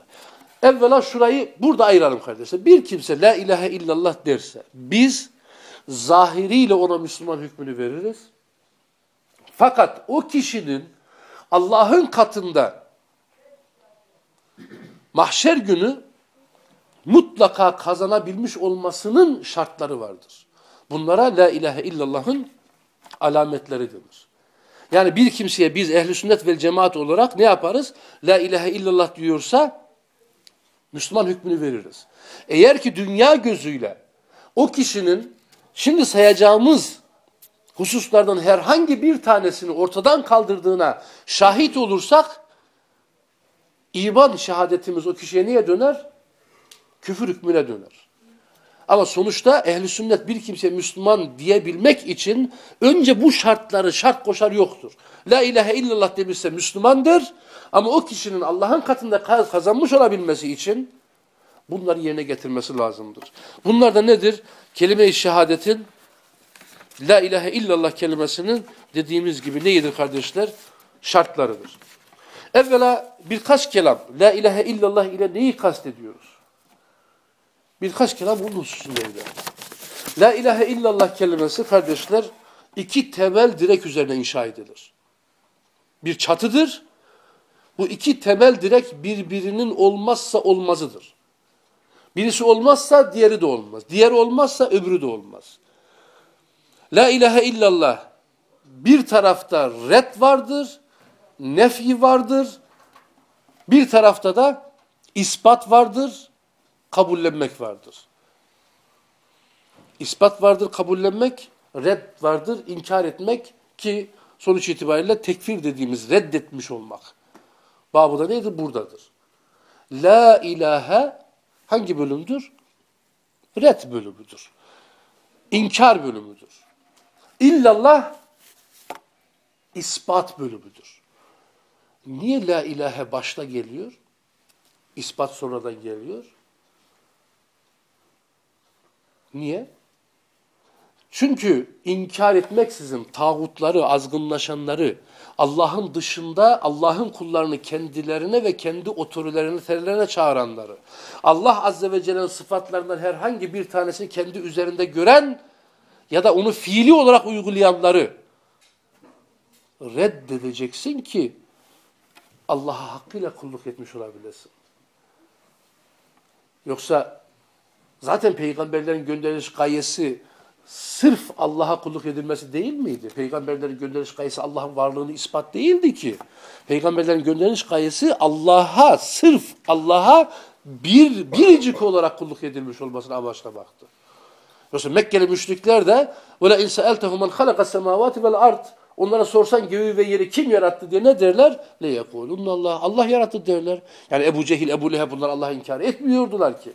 Evvela şurayı burada ayıralım kardeşler. Bir kimse la ilahe illallah derse biz zahiriyle ona Müslüman hükmünü veririz. Fakat o kişinin Allah'ın katında mahşer günü mutlaka kazanabilmiş olmasının şartları vardır. Bunlara la ilahe illallah'ın alametleri denir. Yani bir kimseye biz ehli sünnet ve cemaat olarak ne yaparız? La ilahe illallah diyorsa Müslüman hükmünü veririz. Eğer ki dünya gözüyle o kişinin şimdi sayacağımız hususlardan herhangi bir tanesini ortadan kaldırdığına şahit olursak iman şehadetimiz o kişiye niye döner? Küfür hükmüne döner. Ama sonuçta ehli sünnet bir kimse Müslüman diyebilmek için önce bu şartları şart koşar yoktur. La ilahe illallah demişse Müslümandır ama o kişinin Allah'ın katında kazanmış olabilmesi için bunları yerine getirmesi lazımdır. Bunlar da nedir? Kelime-i şehadetin La ilahe illallah kelimesinin dediğimiz gibi neyidir kardeşler? Şartlarıdır. Evvela birkaç kelam La ilahe illallah ile neyi kastediyoruz? Birkaç kelam bunun hususundaydı. La ilahe illallah kelimesi kardeşler iki temel direk üzerine inşa edilir. Bir çatıdır. Bu iki temel direk birbirinin olmazsa olmazıdır. Birisi olmazsa diğeri de olmaz. Diğer olmazsa öbürü de olmaz. La ilahe illallah bir tarafta red vardır, nefi vardır. Bir tarafta da ispat vardır, kabullenmek vardır. İspat vardır, kabullenmek, red vardır, inkar etmek ki sonuç itibariyle tekfir dediğimiz reddetmiş olmak. Babı da neydi? Buradadır. La ilahe hangi bölümdür? Red bölümüdür. İnkar bölümüdür. İllallah ispat bölümüdür. Niye la ilahe başta geliyor? İspat sonradan geliyor. Niye? Çünkü inkar etmeksizin tağutları, azgınlaşanları, Allah'ın dışında Allah'ın kullarını kendilerine ve kendi otorilerine, terlerine çağıranları, Allah Azze ve Celle'nin sıfatlarından herhangi bir tanesini kendi üzerinde gören ya da onu fiili olarak uygulayanları reddedeceksin ki Allah'a hakkıyla kulluk etmiş olabilesin. Yoksa zaten peygamberlerin gönderiliş gayesi sırf Allah'a kulluk edilmesi değil miydi? Peygamberlerin gönderiliş gayesi Allah'ın varlığını ispat değildi ki. Peygamberlerin gönderiliş gayesi Allah'a, sırf Allah'a bir biricik olarak kulluk edilmiş olmasını amaçlamaktı. Yoksa Mekkeli müşrikler de وَلَا اِنْ سَأَلْتَهُ مَنْ خَلَقَ السَّمَاوَاتِ وَالْاَرْضِ Onlara sorsan göğü ve yeri kim yarattı diye ne derler? لَيَقُولُنَّ Allah. Allah yarattı derler. Yani Ebu Cehil, Ebu Leheb bunlar Allah'ı inkar etmiyordular ki.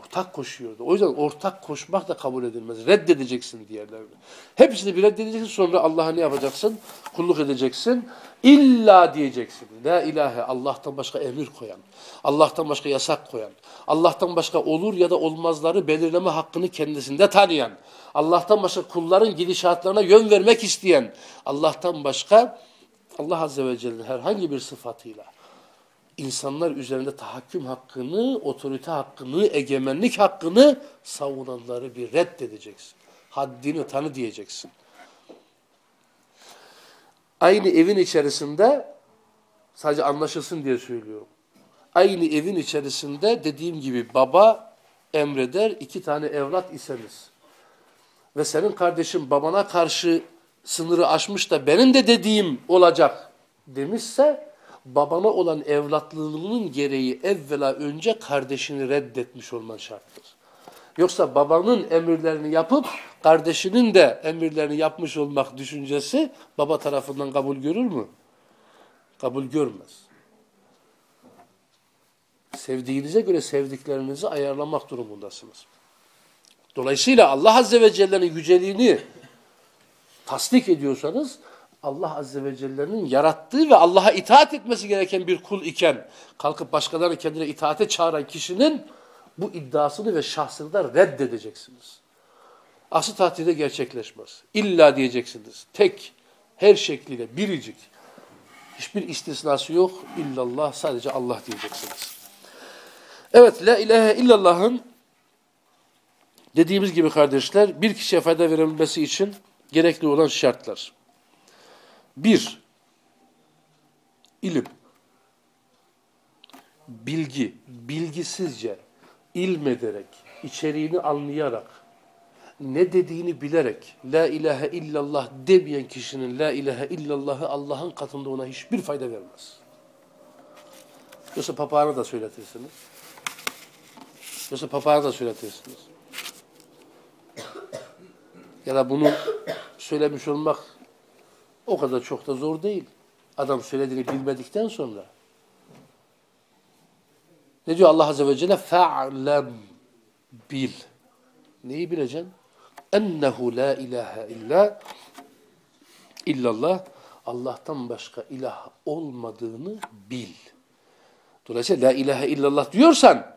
Ortak koşuyordu. O yüzden ortak koşmak da kabul edilmez. Reddedeceksin diğerlerini. Hepsini bir reddedeceksin sonra Allah'a ne yapacaksın? Kulluk edeceksin. İlla diyeceksin. La ilahe Allah'tan başka emir koyan, Allah'tan başka yasak koyan, Allah'tan başka olur ya da olmazları belirleme hakkını kendisinde tanıyan, Allah'tan başka kulların gidişatlarına yön vermek isteyen, Allah'tan başka Allah Azze ve Celle'nin herhangi bir sıfatıyla insanlar üzerinde tahakküm hakkını, otorite hakkını, egemenlik hakkını savunanları bir reddedeceksin. Haddini tanı diyeceksin. Aynı evin içerisinde sadece anlaşılsın diye söylüyorum. Aynı evin içerisinde dediğim gibi baba emreder iki tane evlat iseniz ve senin kardeşin babana karşı sınırı aşmış da benim de dediğim olacak demişse babana olan evlatlığının gereği evvela önce kardeşini reddetmiş olman şarttır. Yoksa babanın emirlerini yapıp kardeşinin de emirlerini yapmış olmak düşüncesi baba tarafından kabul görür mü? Kabul görmez. Sevdiğinize göre sevdiklerinizi ayarlamak durumundasınız. Dolayısıyla Allah Azze ve Celle'nin yüceliğini tasdik ediyorsanız Allah Azze ve Celle'nin yarattığı ve Allah'a itaat etmesi gereken bir kul iken kalkıp başkalarını kendine itaate çağıran kişinin bu iddiasını ve şahsını da reddedeceksiniz. Asıl tatilde gerçekleşmez. İlla diyeceksiniz. Tek, her şekliyle biricik. Hiçbir istisnası yok. İllallah sadece Allah diyeceksiniz. Evet, la ilahe illallah'ın dediğimiz gibi kardeşler bir kişiye fayda verilmesi için gerekli olan şartlar. Bir, ilim. Bilgi, bilgisizce, ilmederek, içeriğini anlayarak, ne dediğini bilerek la ilahe illallah demeyen kişinin la ilahe illallahı Allah'ın katında ona hiçbir fayda vermez. Yoksa papağanı da söyletirsiniz. Yoksa papağanı da söyletirsiniz. Ya da bunu söylemiş olmak o kadar çok da zor değil. Adam söylediğini bilmedikten sonra. Ne diyor Allah Azze ve Celle? Fe'lem bil. Neyi bileceksin? Ennehu la ilahe illa illallah. Allah'tan başka ilah olmadığını bil. Dolayısıyla la ilahe illallah diyorsan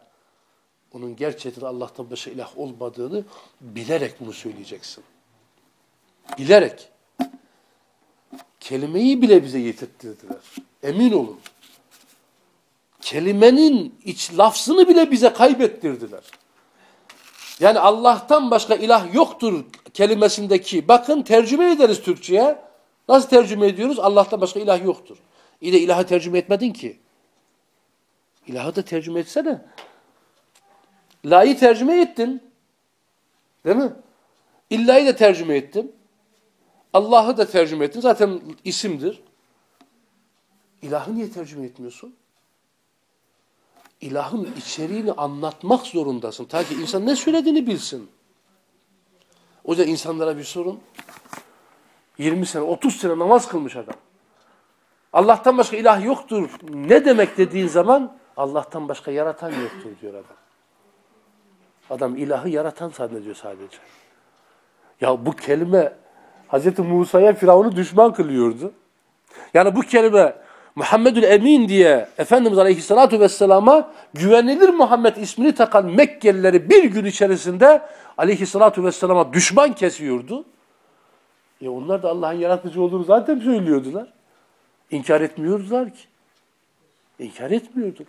onun gerçekten Allah'tan başka ilah olmadığını bilerek bunu söyleyeceksin. Bilerek. Kelimeyi bile bize yetirttirdiler. Emin olun. Kelimenin iç lafzını bile bize kaybettirdiler. Yani Allah'tan başka ilah yoktur kelimesindeki bakın tercüme ederiz Türkçe'ye. Nasıl tercüme ediyoruz? Allah'tan başka ilah yoktur. İyi de ilahı tercüme etmedin ki. İlahı da tercüme etsene. La'yı tercüme ettin. Değil mi? İlla'yı da tercüme ettin. Allah'ı da tercüme ettin. Zaten isimdir. İlahı niye tercüme etmiyorsun? İlahın içeriğini anlatmak zorundasın. Ta ki insan ne söylediğini bilsin. O yüzden insanlara bir sorun. 20 sene, 30 sene namaz kılmış adam. Allah'tan başka ilah yoktur. Ne demek dediğin zaman Allah'tan başka yaratan yoktur diyor adam. Adam ilahı yaratan zannediyor sadece. Ya bu kelime Hz. Musa'ya Firavun'u düşman kılıyordu. Yani bu kelime Muhammedül Emin diye Efendimiz Aleyhisselatü Vesselam'a güvenilir Muhammed ismini takan Mekkelileri bir gün içerisinde Aleyhisselatü Vesselam'a düşman kesiyordu. E onlar da Allah'ın yaratıcı olduğunu zaten söylüyordular. İnkar etmiyordular ki. İnkar etmiyordular.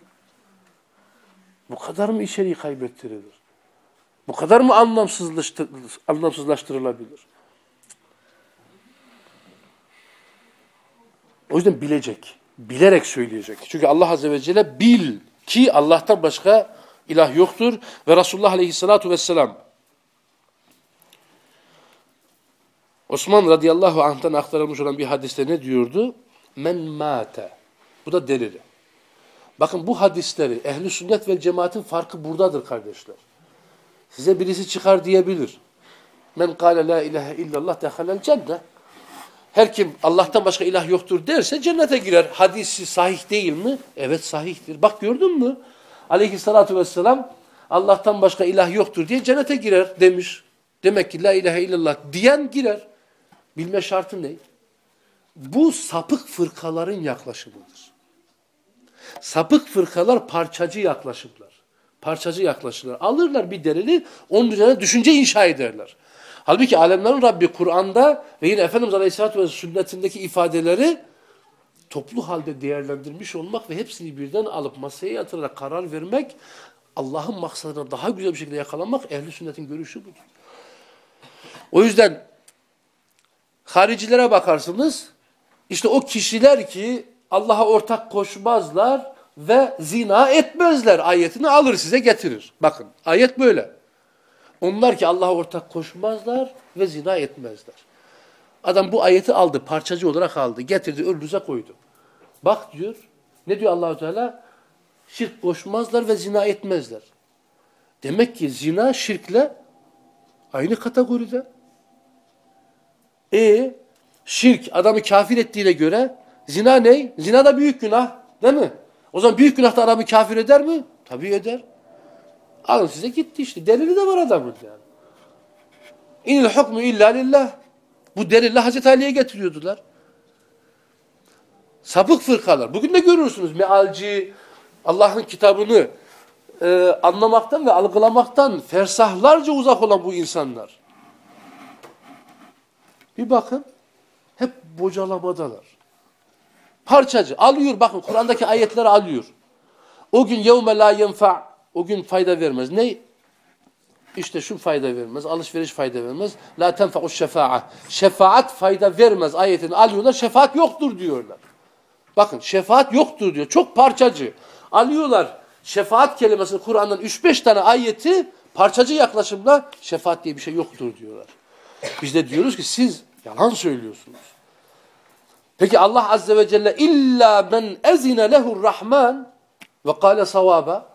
Bu kadar mı içeriği kaybettirilir? Bu kadar mı anlamsızlaştır anlamsızlaştırılabilir? O yüzden bilecek. Bilerek söyleyecek. Çünkü Allah Azze ve Celle bil ki Allah'tan başka ilah yoktur. Ve Resulullah Aleyhisselatü Vesselam Osman radıyallahu anh'tan aktarılmış olan bir hadiste ne diyordu? Men mate. Bu da delili. Bakın bu hadisleri ehli sünnet ve cemaatin farkı buradadır kardeşler. Size birisi çıkar diyebilir. Men kâle la ilahe illallah dehalel cennet. Her kim Allah'tan başka ilah yoktur derse cennete girer. Hadisi sahih değil mi? Evet sahihtir. Bak gördün mü? Aleyhissalatu vesselam Allah'tan başka ilah yoktur diye cennete girer demiş. Demek ki la ilahe illallah diyen girer. Bilme şartı ne? Bu sapık fırkaların yaklaşımıdır. Sapık fırkalar parçacı yaklaşımlar. Parçacı yaklaşırlar. Alırlar bir delili, onun üzerine düşünce inşa ederler. Halbuki alemlerin Rabbi Kur'an'da ve yine Efendimiz Aleyhisselatü Vesselam sünnetindeki ifadeleri toplu halde değerlendirmiş olmak ve hepsini birden alıp masaya yatırarak karar vermek, Allah'ın maksadına daha güzel bir şekilde yakalanmak ehli sünnetin görüşü budur. O yüzden haricilere bakarsınız, işte o kişiler ki Allah'a ortak koşmazlar ve zina etmezler ayetini alır size getirir. Bakın ayet böyle. Onlar ki Allah'a ortak koşmazlar ve zina etmezler. Adam bu ayeti aldı, parçacı olarak aldı, getirdi, önünüze koydu. Bak diyor, ne diyor Allahu Teala? Şirk koşmazlar ve zina etmezler. Demek ki zina şirkle aynı kategoride. E şirk adamı kafir ettiğine göre Zina ne? Zina da büyük günah. Değil mi? O zaman büyük günah da adamı kafir eder mi? Tabii eder. Alın size gitti işte. Delili de var adamın yani. İnil hukmu illa lillah. Bu delille Hazreti Ali'ye getiriyordular. Sapık fırkalar. Bugün de görürsünüz mealci, Allah'ın kitabını e, anlamaktan ve algılamaktan fersahlarca uzak olan bu insanlar. Bir bakın, hep bocalamadalar. Parçacı, alıyor bakın Kur'an'daki ayetleri alıyor. O gün yevme la yenfa' o gün fayda vermez. Ne? İşte şu fayda vermez, alışveriş fayda vermez. La tenfa'u şefa'a. Şefaat fayda vermez ayetini alıyorlar, şefaat yoktur diyorlar. Bakın şefaat yoktur diyor. Çok parçacı. Alıyorlar şefaat kelimesini Kur'an'dan 3-5 tane ayeti parçacı yaklaşımla şefaat diye bir şey yoktur diyorlar. Biz de diyoruz ki siz yalan söylüyorsunuz. Peki Allah Azze ve Celle illa men ezine lehur rahman ve kâle savaba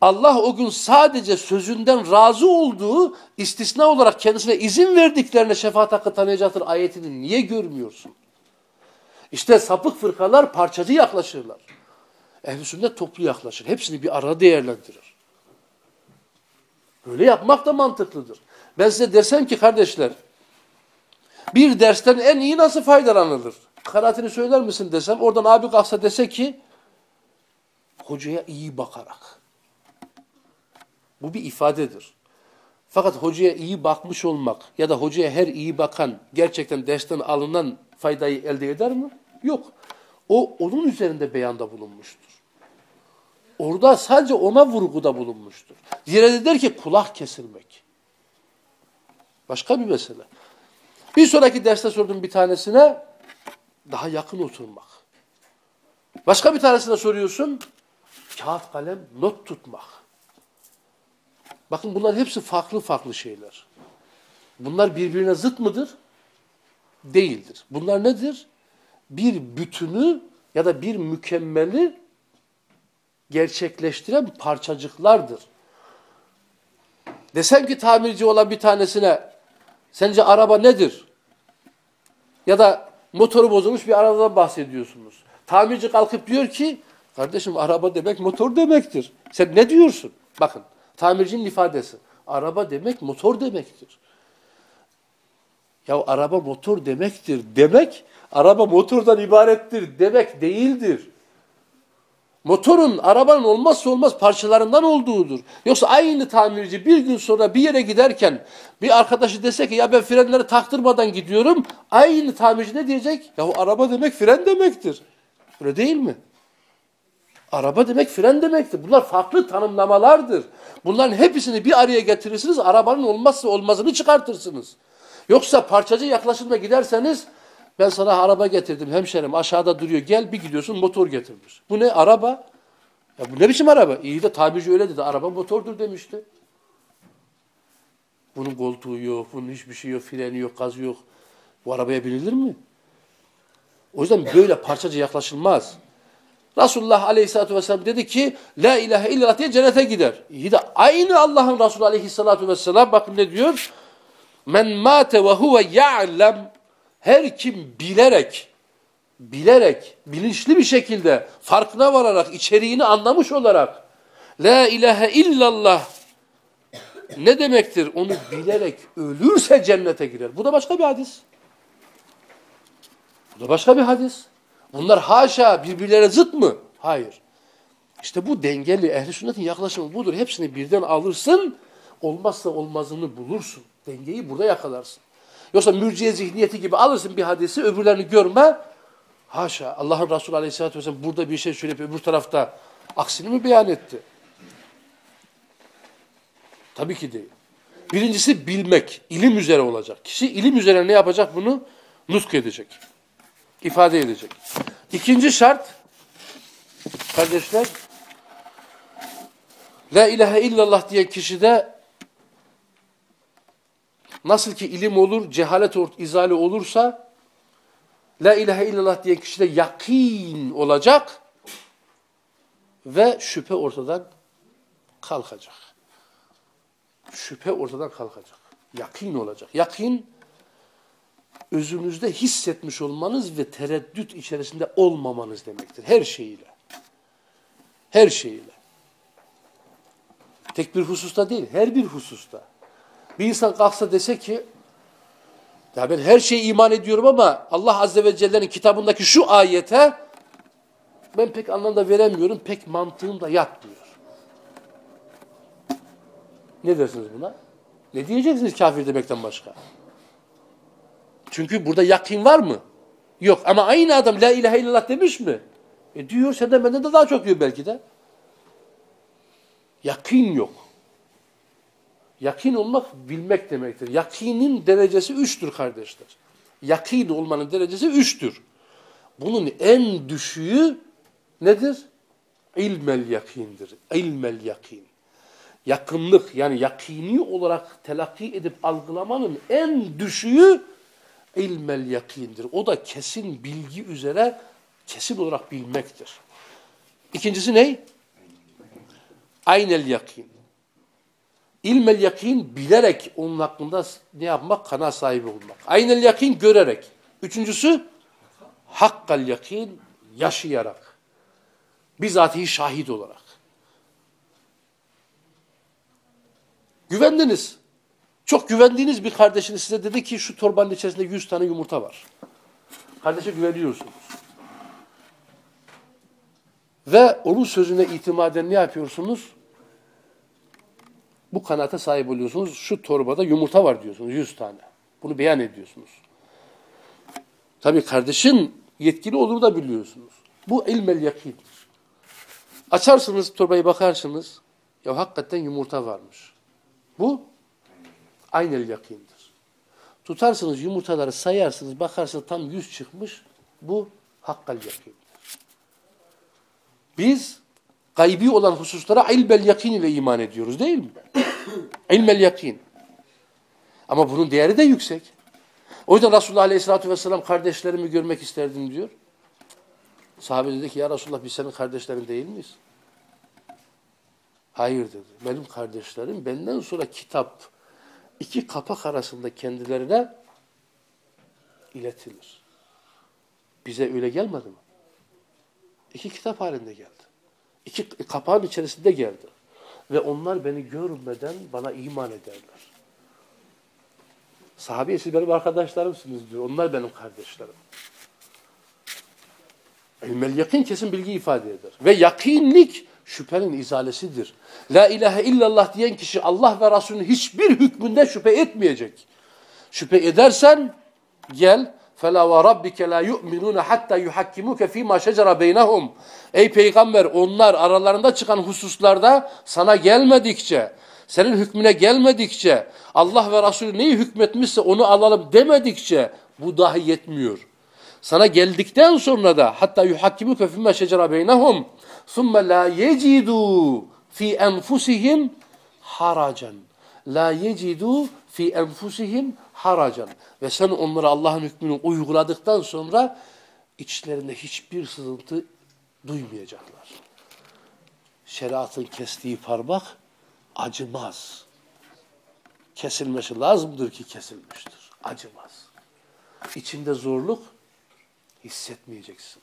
Allah o gün sadece sözünden razı olduğu istisna olarak kendisine izin verdiklerine şefaat hakkı tanıyacaktır ayetini niye görmüyorsun? İşte sapık fırkalar parçacı yaklaşırlar. Ehl-i sünnet toplu yaklaşır. Hepsini bir arada değerlendirir. Böyle yapmak da mantıklıdır. Ben size desem ki kardeşler, bir dersten en iyi nasıl faydalanılır? Kanaatini söyler misin desem, oradan abi kalksa dese ki, hocaya iyi bakarak. Bu bir ifadedir. Fakat hocaya iyi bakmış olmak ya da hocaya her iyi bakan gerçekten dersten alınan faydayı elde eder mi? Yok. O onun üzerinde beyanda bulunmuştur. Orada sadece ona vurguda bulunmuştur. Zira der ki kulak kesilmek. Başka bir mesele. Bir sonraki derste sordum bir tanesine daha yakın oturmak. Başka bir tanesine soruyorsun kağıt kalem not tutmak. Bakın bunlar hepsi farklı farklı şeyler. Bunlar birbirine zıt mıdır? Değildir. Bunlar nedir? Bir bütünü ya da bir mükemmeli gerçekleştiren parçacıklardır. Desem ki tamirci olan bir tanesine sence araba nedir? Ya da motoru bozulmuş bir arabadan bahsediyorsunuz. Tamirci kalkıp diyor ki kardeşim araba demek motor demektir. Sen ne diyorsun? Bakın tamircinin ifadesi. Araba demek motor demektir. Ya araba motor demektir demek, araba motordan ibarettir demek değildir. Motorun, arabanın olmazsa olmaz parçalarından olduğudur. Yoksa aynı tamirci bir gün sonra bir yere giderken bir arkadaşı dese ki ya ben frenleri taktırmadan gidiyorum. Aynı tamirci ne diyecek? Ya araba demek fren demektir. Öyle değil mi? Araba demek fren demektir. Bunlar farklı tanımlamalardır. Bunların hepsini bir araya getirirsiniz. Arabanın olmazsa olmazını çıkartırsınız. Yoksa parçacı yaklaşımda giderseniz ben sana araba getirdim hemşerim aşağıda duruyor gel bir gidiyorsun motor getirmiş. Bu ne araba? Ya bu ne biçim araba? İyi de tabirci öyle dedi araba motordur demişti. Bunun koltuğu yok, bunun hiçbir şey yok, freni yok, gazı yok. Bu arabaya binilir mi? O yüzden böyle parçacı yaklaşılmaz. Resulullah Aleyhisselatü Vesselam dedi ki La ilahe illallah diye cennete gider. İyi de aynı Allah'ın Resulü Aleyhisselatü Vesselam bakın ne diyor? Men mate ve huve ya'lem her kim bilerek bilerek, bilinçli bir şekilde farkına vararak, içeriğini anlamış olarak La ilahe illallah ne demektir? Onu bilerek ölürse cennete girer. Bu da başka bir hadis. Bu da başka bir hadis. Bunlar haşa birbirlerine zıt mı? Hayır. İşte bu dengeli ehli sünnetin yaklaşımı budur. Hepsini birden alırsın, olmazsa olmazını bulursun. Dengeyi burada yakalarsın. Yoksa mürciye zihniyeti gibi alırsın bir hadisi, öbürlerini görme. Haşa, Allah'ın Resulü Aleyhisselatü Vesselam burada bir şey söyleyip öbür tarafta aksini mi beyan etti? Tabii ki değil. Birincisi bilmek, ilim üzere olacak. Kişi ilim üzere ne yapacak bunu? Nutk edecek, ifade edecek. İkinci şart, kardeşler, La ilahe illallah diye kişide Nasıl ki ilim olur, cehalet izale olursa La ilahe illallah diye kişide yakin olacak ve şüphe ortadan kalkacak. Şüphe ortadan kalkacak. Yakin olacak. Yakin özünüzde hissetmiş olmanız ve tereddüt içerisinde olmamanız demektir. Her şeyiyle. Her şeyiyle. Tek bir hususta değil, her bir hususta. Bir insan kalksa dese ki, ya ben her şeye iman ediyorum ama Allah Azze ve Celle'nin kitabındaki şu ayete ben pek anlamda veremiyorum, pek mantığım da yatmıyor. Ne dersiniz buna? Ne diyeceksiniz kafir demekten başka? Çünkü burada yakin var mı? Yok ama aynı adam la ilahe illallah demiş mi? E diyor senden benden de daha çok diyor belki de. Yakin yok. Yakin olmak bilmek demektir. Yakinin derecesi üçtür kardeşler. Yakin olmanın derecesi üçtür. Bunun en düşüğü nedir? İlmel yakindir. İlmel yakin. Yakınlık yani yakini olarak telakki edip algılamanın en düşüğü ilmel yakindir. O da kesin bilgi üzere kesin olarak bilmektir. İkincisi ne? Aynel yakin. İlmel yakin bilerek onun hakkında ne yapmak? Kana sahibi olmak. Aynel yakin görerek. Üçüncüsü hakkal yakin yaşayarak. Bizatihi şahit olarak. Güvendiniz. Çok güvendiğiniz bir kardeşiniz size dedi ki şu torbanın içerisinde 100 tane yumurta var. Kardeşe güveniyorsunuz. Ve onun sözüne itimaden ne yapıyorsunuz? Bu kanata sahip oluyorsunuz. Şu torbada yumurta var diyorsunuz 100 tane. Bunu beyan ediyorsunuz. Tabii kardeşin yetkili olur da biliyorsunuz. Bu ilmel yakindir. Açarsınız torbayı bakarsınız. Ya hakikaten yumurta varmış. Bu aynel yakindir. Tutarsınız yumurtaları sayarsınız bakarsınız tam yüz çıkmış. Bu hakkal yakindir. Biz gaybi olan hususlara ilmel yakin ile iman ediyoruz değil mi? ilmel yakin. Ama bunun değeri de yüksek. O yüzden Resulullah Aleyhisselatü Vesselam kardeşlerimi görmek isterdim diyor. Sahabe dedi ki ya Resulullah biz senin kardeşlerin değil miyiz? Hayır dedi. Benim kardeşlerim benden sonra kitap iki kapak arasında kendilerine iletilir. Bize öyle gelmedi mi? İki kitap halinde geldi. İki kapağın içerisinde geldi. Ve onlar beni görmeden bana iman ederler. Sahabe siz benim arkadaşlarımsınız diyor. Onlar benim kardeşlerim. İlmel yakin kesin bilgi ifade eder. Ve yakinlik şüphenin izalesidir. La ilahe illallah diyen kişi Allah ve Resulünün hiçbir hükmünde şüphe etmeyecek. Şüphe edersen gel فَلَا وَرَبِّكَ لَا يُؤْمِنُونَ حَتَّى يُحَكِّمُكَ ف۪ي مَا شَجَرَ بَيْنَهُمْ Ey peygamber onlar aralarında çıkan hususlarda sana gelmedikçe, senin hükmüne gelmedikçe, Allah ve Resulü neyi hükmetmişse onu alalım demedikçe bu dahi yetmiyor. Sana geldikten sonra da hatta yuhakkimuke fimme şecera beynehum thumme la yecidu fi enfusihim haracan. La yecidu fi enfusihim haracan. Ve sen onlara Allah'ın hükmünü uyguladıktan sonra içlerinde hiçbir sızıntı duymayacaklar. Şeriatın kestiği parmak acımaz. Kesilmesi lazımdır ki kesilmiştir. Acımaz. İçinde zorluk hissetmeyeceksin.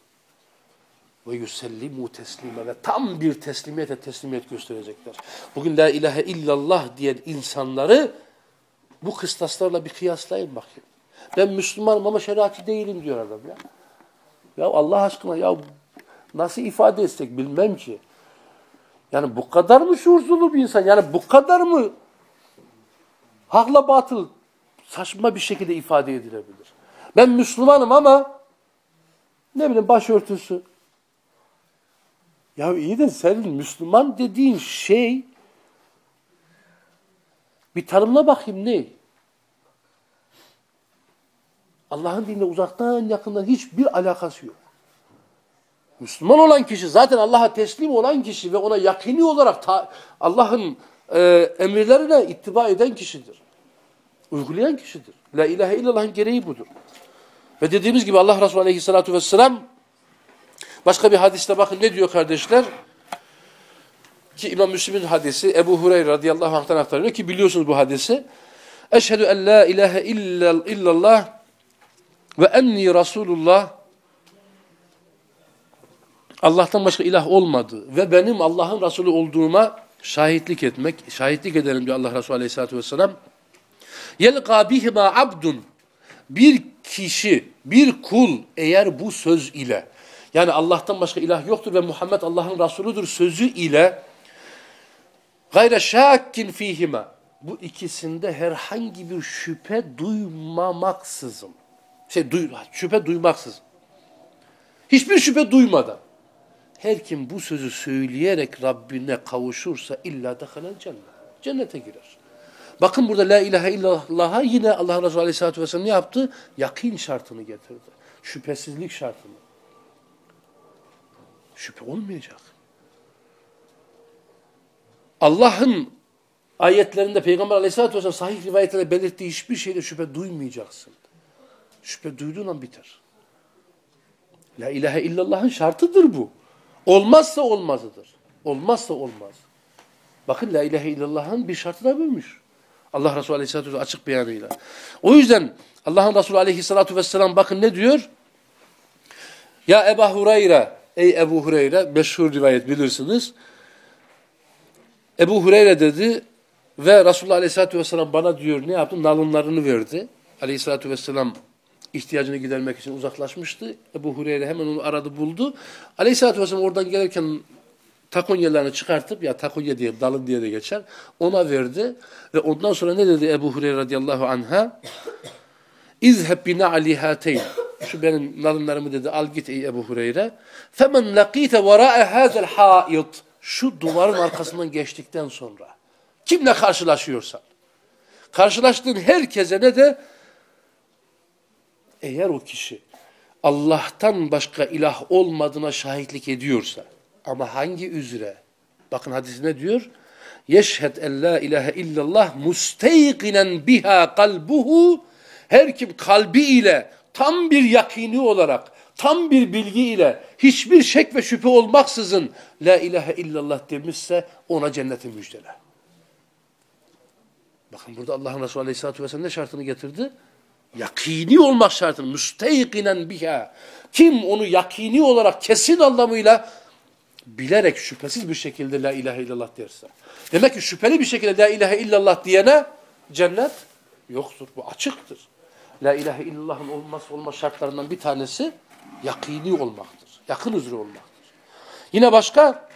Ve yusellimu teslime ve tam bir teslimiyete teslimiyet gösterecekler. Bugün la ilahe illallah diyen insanları bu kıstaslarla bir kıyaslayın bakayım. Ben Müslümanım ama şeriatçı değilim diyor adam ya. Ya Allah aşkına ya nasıl ifade etsek bilmem ki. Yani bu kadar mı şuursuzlu bir insan? Yani bu kadar mı hakla batıl saçma bir şekilde ifade edilebilir? Ben Müslümanım ama ne bileyim başörtüsü. Ya iyi de senin Müslüman dediğin şey bir tanımla bakayım ne? Allah'ın dinine uzaktan yakından hiçbir alakası yok. Müslüman olan kişi zaten Allah'a teslim olan kişi ve ona yakini olarak Allah'ın e, emirlerine ittiba eden kişidir. Uygulayan kişidir. La ilahe illallah'ın gereği budur. Ve dediğimiz gibi Allah Resulü Aleyhisselatü Vesselam başka bir hadiste bakın ne diyor kardeşler? Ki İmam Müslim'in hadisi Ebu Hureyre radıyallahu anh'tan aktarıyor ki biliyorsunuz bu hadisi. Eşhedü en la ilahe illallah ve enni Resulullah Allah'tan başka ilah olmadı ve benim Allah'ın Resulü olduğuma şahitlik etmek, şahitlik edelim diyor Allah Resulü Aleyhisselatü Vesselam. Yelqa bihima abdun bir kişi, bir kul eğer bu söz ile yani Allah'tan başka ilah yoktur ve Muhammed Allah'ın Resulüdür sözü ile gayre şakkin fihima bu ikisinde herhangi bir şüphe duymamaksızın şey duy, şüphe duymaksızın hiçbir şüphe duymadan her kim bu sözü söyleyerek Rabbine kavuşursa illa dehalel cennet. Cennete girer. Bakın burada la ilahe illallah'a yine Allah Resulü Aleyhisselatü Vesselam ne yaptı? Yakin şartını getirdi. Şüphesizlik şartını. Şüphe olmayacak. Allah'ın ayetlerinde Peygamber Aleyhisselatü Vesselam sahih rivayetlerde belirttiği hiçbir şeyde şüphe duymayacaksın. Şüphe duyduğun an biter. La ilahe illallah'ın şartıdır bu. Olmazsa olmazıdır. Olmazsa olmaz. Bakın la ilahe illallah'ın bir şartı da buymuş. Allah Resulü Aleyhisselatü Vesselam açık beyanıyla. O yüzden Allah'ın Resulü Aleyhisselatü Vesselam bakın ne diyor? Ya Ebu Hureyre, ey Ebu Hureyre, meşhur rivayet bilirsiniz. Ebu Hureyre dedi ve Resulullah Aleyhisselatü Vesselam bana diyor ne yaptı? Nalınlarını verdi. Aleyhisselatü Vesselam ihtiyacını gidermek için uzaklaşmıştı. Ebu Hureyre hemen onu aradı buldu. Aleyhisselatü Vesselam oradan gelirken takonyalarını çıkartıp ya takonya diye dalın diye de geçer. Ona verdi ve ondan sonra ne dedi Ebu Hureyre radıyallahu anha? İzheb bina ali hateyn. Şu benim nalınlarımı dedi al git ey Ebu Hureyre. Femen laqite vera'a hazel ha'id. Şu duvarın arkasından geçtikten sonra kimle karşılaşıyorsan karşılaştığın herkese ne de eğer o kişi Allah'tan başka ilah olmadığına şahitlik ediyorsa ama hangi üzere? Bakın hadis ne diyor? Yeşhed en la ilahe illallah musteyqinen biha kalbuhu her kim kalbi ile tam bir yakini olarak tam bir bilgi ile hiçbir şek ve şüphe olmaksızın la ilahe illallah demişse ona cenneti müjdele. Bakın burada Allah'ın Resulü Aleyhisselatü Vesselam ne şartını getirdi? yakini olmak şartını müsteykinen biha kim onu yakini olarak kesin anlamıyla bilerek şüphesiz bir şekilde la ilahe illallah derse. Demek ki şüpheli bir şekilde la ilahe illallah diyene cennet yoktur. Bu açıktır. La ilahe illallah'ın olmazsa olmaz şartlarından bir tanesi yakini olmaktır. Yakın üzere olmaktır. Yine başka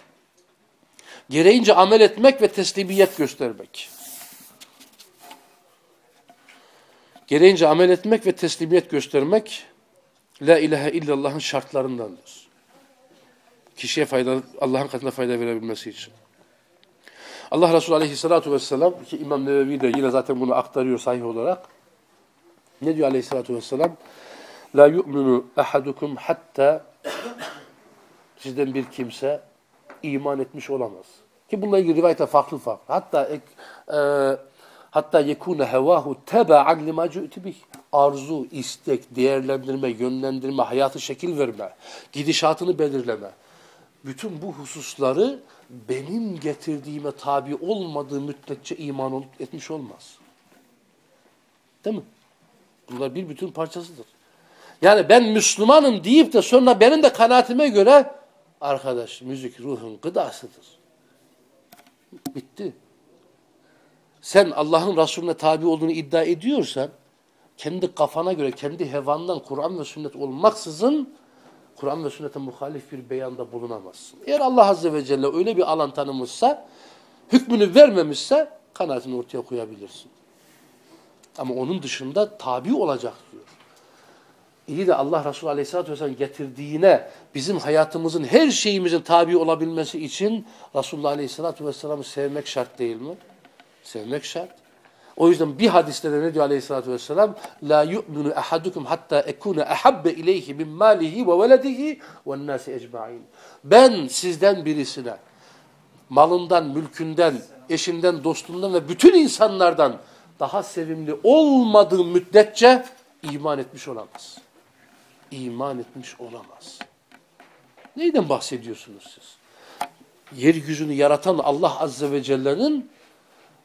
gereğince amel etmek ve teslimiyet göstermek. gereğince amel etmek ve teslimiyet göstermek La ilahe illallah'ın şartlarındandır. Kişiye fayda, Allah'ın katına fayda verebilmesi için. Allah Resulü aleyhissalatu vesselam ki İmam Nevevi de yine zaten bunu aktarıyor sahih olarak. Ne diyor aleyhissalatu vesselam? La yu'minu ahadukum hatta sizden bir kimse iman etmiş olamaz. Ki bununla ilgili rivayete farklı farklı. Hatta e, Hatta yekune hevahu teba'an lima bih. Arzu, istek, değerlendirme, yönlendirme, hayatı şekil verme, gidişatını belirleme. Bütün bu hususları benim getirdiğime tabi olmadığı müddetçe iman etmiş olmaz. Değil mi? Bunlar bir bütün parçasıdır. Yani ben Müslümanım deyip de sonra benim de kanaatime göre arkadaş müzik ruhun gıdasıdır. Bitti sen Allah'ın Resulüne tabi olduğunu iddia ediyorsan kendi kafana göre, kendi hevandan Kur'an ve sünnet olmaksızın Kur'an ve sünnete muhalif bir beyanda bulunamazsın. Eğer Allah Azze ve Celle öyle bir alan tanımışsa, hükmünü vermemişse kanaatini ortaya koyabilirsin. Ama onun dışında tabi olacak diyor. İyi de Allah Resulü Aleyhisselatü Vesselam getirdiğine bizim hayatımızın her şeyimizin tabi olabilmesi için Resulullah Aleyhisselatü Vesselam'ı sevmek şart değil mi? Sevmek şart. O yüzden bir hadiste de ne diyor aleyhissalatü vesselam? La yu'minu ahadukum hatta ekune ahabbe ileyhi min malihi ve veledihi ve nasi ecma'in. Ben sizden birisine malından, mülkünden, eşinden, dostundan ve bütün insanlardan daha sevimli olmadığı müddetçe iman etmiş olamaz. İman etmiş olamaz. Neyden bahsediyorsunuz siz? Yeryüzünü yaratan Allah Azze ve Celle'nin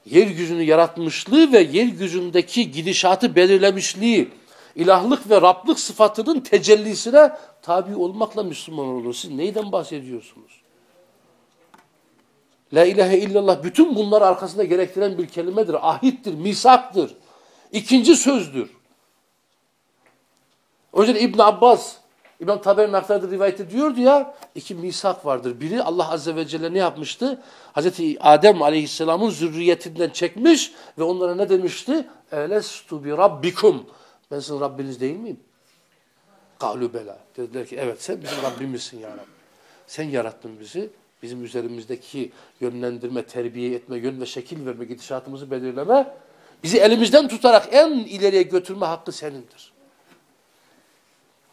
yeryüzünü yaratmışlığı ve yeryüzündeki gidişatı belirlemişliği, ilahlık ve Rablık sıfatının tecellisine tabi olmakla Müslüman olur. Siz neyden bahsediyorsunuz? La ilahe illallah bütün bunlar arkasında gerektiren bir kelimedir. Ahittir, misaktır. İkinci sözdür. O yüzden İbn Abbas, İbn Taber'in aktardığı rivayet ediyordu ya, iki misak vardır. Biri Allah Azze ve Celle ne yapmıştı? Hazreti Adem Aleyhisselam'ın zürriyetinden çekmiş ve onlara ne demişti? Elestu bi rabbikum. Ben sizin Rabbiniz değil miyim? Kalu bela. Dediler ki evet sen bizim Rabbimizsin ya Rabbi. Sen yarattın bizi. Bizim üzerimizdeki yönlendirme, terbiye etme, yön ve şekil verme, gidişatımızı belirleme, bizi elimizden tutarak en ileriye götürme hakkı senindir.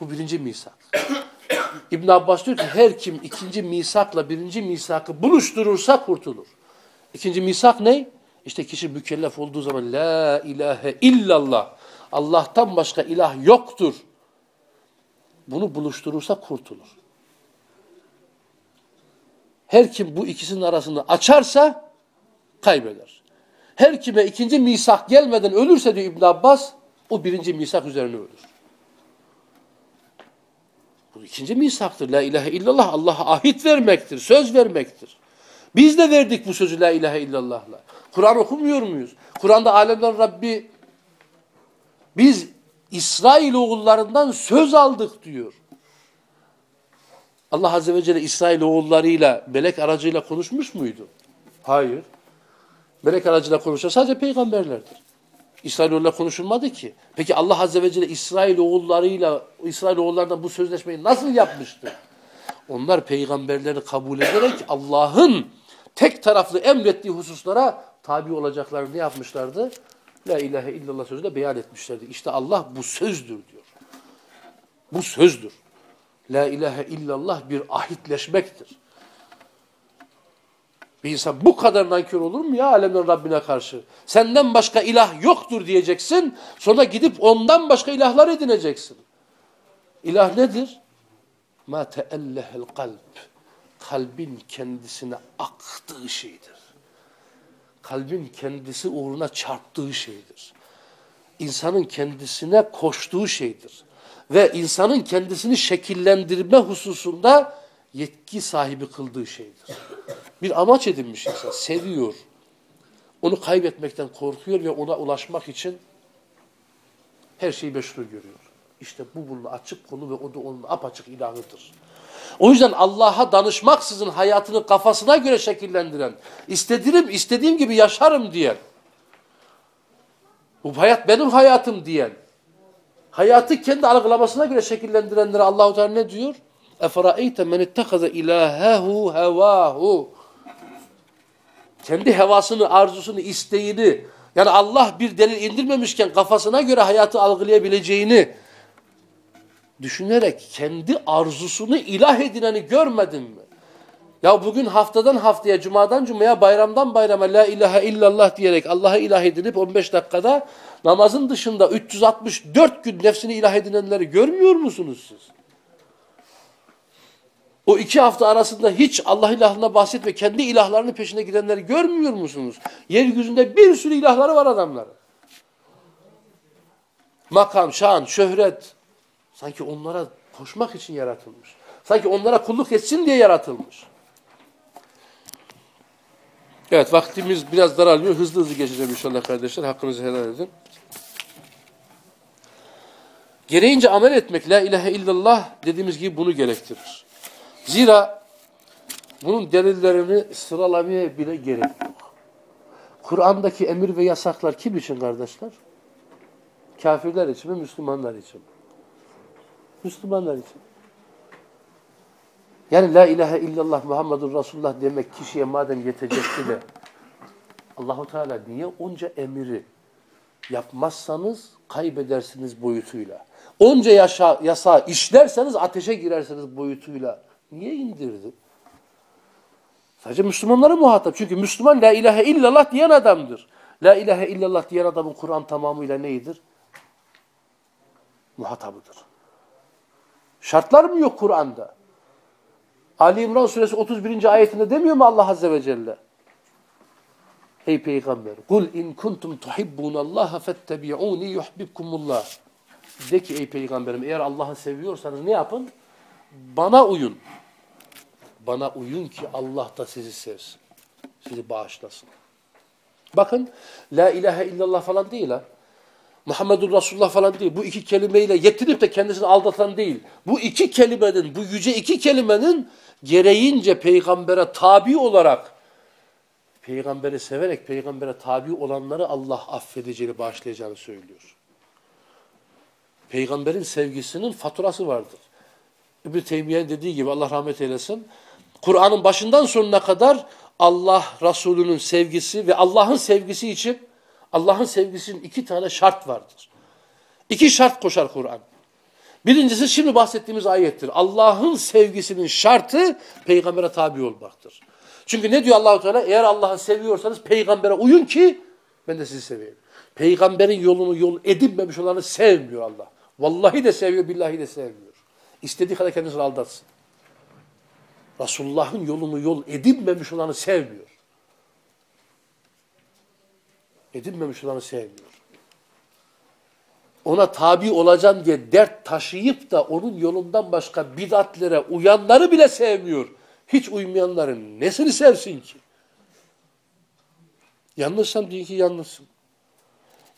Bu birinci misak. İbn Abbas diyor ki her kim ikinci misakla birinci misakı buluşturursa kurtulur. İkinci misak ne? İşte kişi mükellef olduğu zaman la ilahe illallah. Allah'tan başka ilah yoktur. Bunu buluşturursa kurtulur. Her kim bu ikisinin arasını açarsa kaybeder. Her kime ikinci misak gelmeden ölürse diyor İbn Abbas o birinci misak üzerine ölür. Bu ikinci misaktır. La ilahe illallah Allah'a ahit vermektir, söz vermektir. Biz de verdik bu sözü la ilahe illallah'la. Kur'an okumuyor muyuz? Kur'an'da alemden Rabbi biz İsrail oğullarından söz aldık diyor. Allah Azze ve Celle İsrail oğullarıyla melek aracıyla konuşmuş muydu? Hayır. Melek aracıyla konuşan sadece peygamberlerdir. İsrailoğullarla konuşulmadı ki. Peki Allah Azze ve Celle İsrail oğullarıyla, İsrail oğullarından bu sözleşmeyi nasıl yapmıştı? Onlar peygamberleri kabul ederek Allah'ın tek taraflı emrettiği hususlara tabi olacaklarını ne yapmışlardı? La ilahe illallah sözüyle beyan etmişlerdi. İşte Allah bu sözdür diyor. Bu sözdür. La ilahe illallah bir ahitleşmektir. Bir insan bu kadar nankör olur mu ya alemden Rabbine karşı? Senden başka ilah yoktur diyeceksin. Sonra gidip ondan başka ilahlar edineceksin. İlah nedir? Ma teellehel kalb. Kalbin kendisine aktığı şeydir. Kalbin kendisi uğruna çarptığı şeydir. İnsanın kendisine koştuğu şeydir. Ve insanın kendisini şekillendirme hususunda yetki sahibi kıldığı şeydir. Bir amaç edinmiş insan, seviyor. Onu kaybetmekten korkuyor ve ona ulaşmak için her şeyi meşru görüyor. İşte bu bunun açık konu ve o da onun apaçık ilahıdır. O yüzden Allah'a danışmaksızın hayatını kafasına göre şekillendiren, istediğim, istediğim gibi yaşarım diyen, bu hayat benim hayatım diyen, hayatı kendi algılamasına göre şekillendirenlere Allahu Teala ne diyor? Eferaeyte men ittekaza ilahehu hevahu. Kendi hevasını, arzusunu, isteğini, yani Allah bir delil indirmemişken kafasına göre hayatı algılayabileceğini düşünerek kendi arzusunu ilah edineni görmedin mi? Ya bugün haftadan haftaya, cumadan cumaya, bayramdan bayrama la ilahe illallah diyerek Allah'a ilah edinip 15 dakikada namazın dışında 364 gün nefsini ilah edinenleri görmüyor musunuz siz? O iki hafta arasında hiç Allah ilahına bahsetme, kendi ilahlarının peşine gidenleri görmüyor musunuz? Yeryüzünde bir sürü ilahları var adamların. Makam, şan, şöhret. Sanki onlara koşmak için yaratılmış. Sanki onlara kulluk etsin diye yaratılmış. Evet vaktimiz biraz daralıyor. Hızlı hızlı geçeceğim inşallah kardeşler. Hakkınızı helal edin. Gereğince amel etmek la ilahe illallah dediğimiz gibi bunu gerektirir. Zira bunun delillerini sıralamaya bile gerek yok. Kur'an'daki emir ve yasaklar kim için kardeşler? Kafirler için mi, Müslümanlar için? Müslümanlar için. Yani la ilahe illallah Muhammedur Resulullah demek kişiye madem yetecekti de Allahu Teala niye onca emiri yapmazsanız kaybedersiniz boyutuyla. Onca yaşa, yasa işlerseniz ateşe girersiniz boyutuyla. Niye indirdi? Sadece Müslümanlara muhatap. Çünkü Müslüman la ilahe illallah diyen adamdır. La ilahe illallah diyen adamın Kur'an tamamıyla neydir? Muhatabıdır. Şartlar mı yok Kur'an'da? Ali İmran suresi 31. ayetinde demiyor mu Allah Azze ve Celle? Ey peygamber, kul in kuntum tuhibbunallaha fettebi'uni yuhibbukumullah. De ki ey peygamberim eğer Allah'ı seviyorsanız ne yapın? Bana uyun. Bana uyun ki Allah da sizi sevsin. Sizi bağışlasın. Bakın la ilahe illallah falan değil ha. Muhammedur Resulullah falan değil. Bu iki kelimeyle yetinip de kendisini aldatan değil. Bu iki kelimenin, bu yüce iki kelimenin gereğince peygambere tabi olarak, peygamberi severek peygambere tabi olanları Allah affedeceğini, bağışlayacağını söylüyor. Peygamberin sevgisinin faturası vardır. İbn-i dediği gibi Allah rahmet eylesin. Kur'an'ın başından sonuna kadar Allah Resulü'nün sevgisi ve Allah'ın sevgisi için Allah'ın sevgisinin iki tane şart vardır. İki şart koşar Kur'an. Birincisi şimdi bahsettiğimiz ayettir. Allah'ın sevgisinin şartı peygambere tabi olmaktır. Çünkü ne diyor Allahu Teala? Eğer Allah'ı seviyorsanız peygambere uyun ki ben de sizi seveyim. Peygamberin yolunu yol edinmemiş olanı sevmiyor Allah. Vallahi de seviyor, billahi de sevmiyor. İstediği kadar kendisini aldatsın. Resulullah'ın yolunu yol edinmemiş olanı sevmiyor. Edinmemiş olanı sevmiyor. Ona tabi olacağım diye dert taşıyıp da onun yolundan başka bidatlere uyanları bile sevmiyor. Hiç uymayanların nesini sevsin ki? Yanlışsam deyin ki yanlışsın.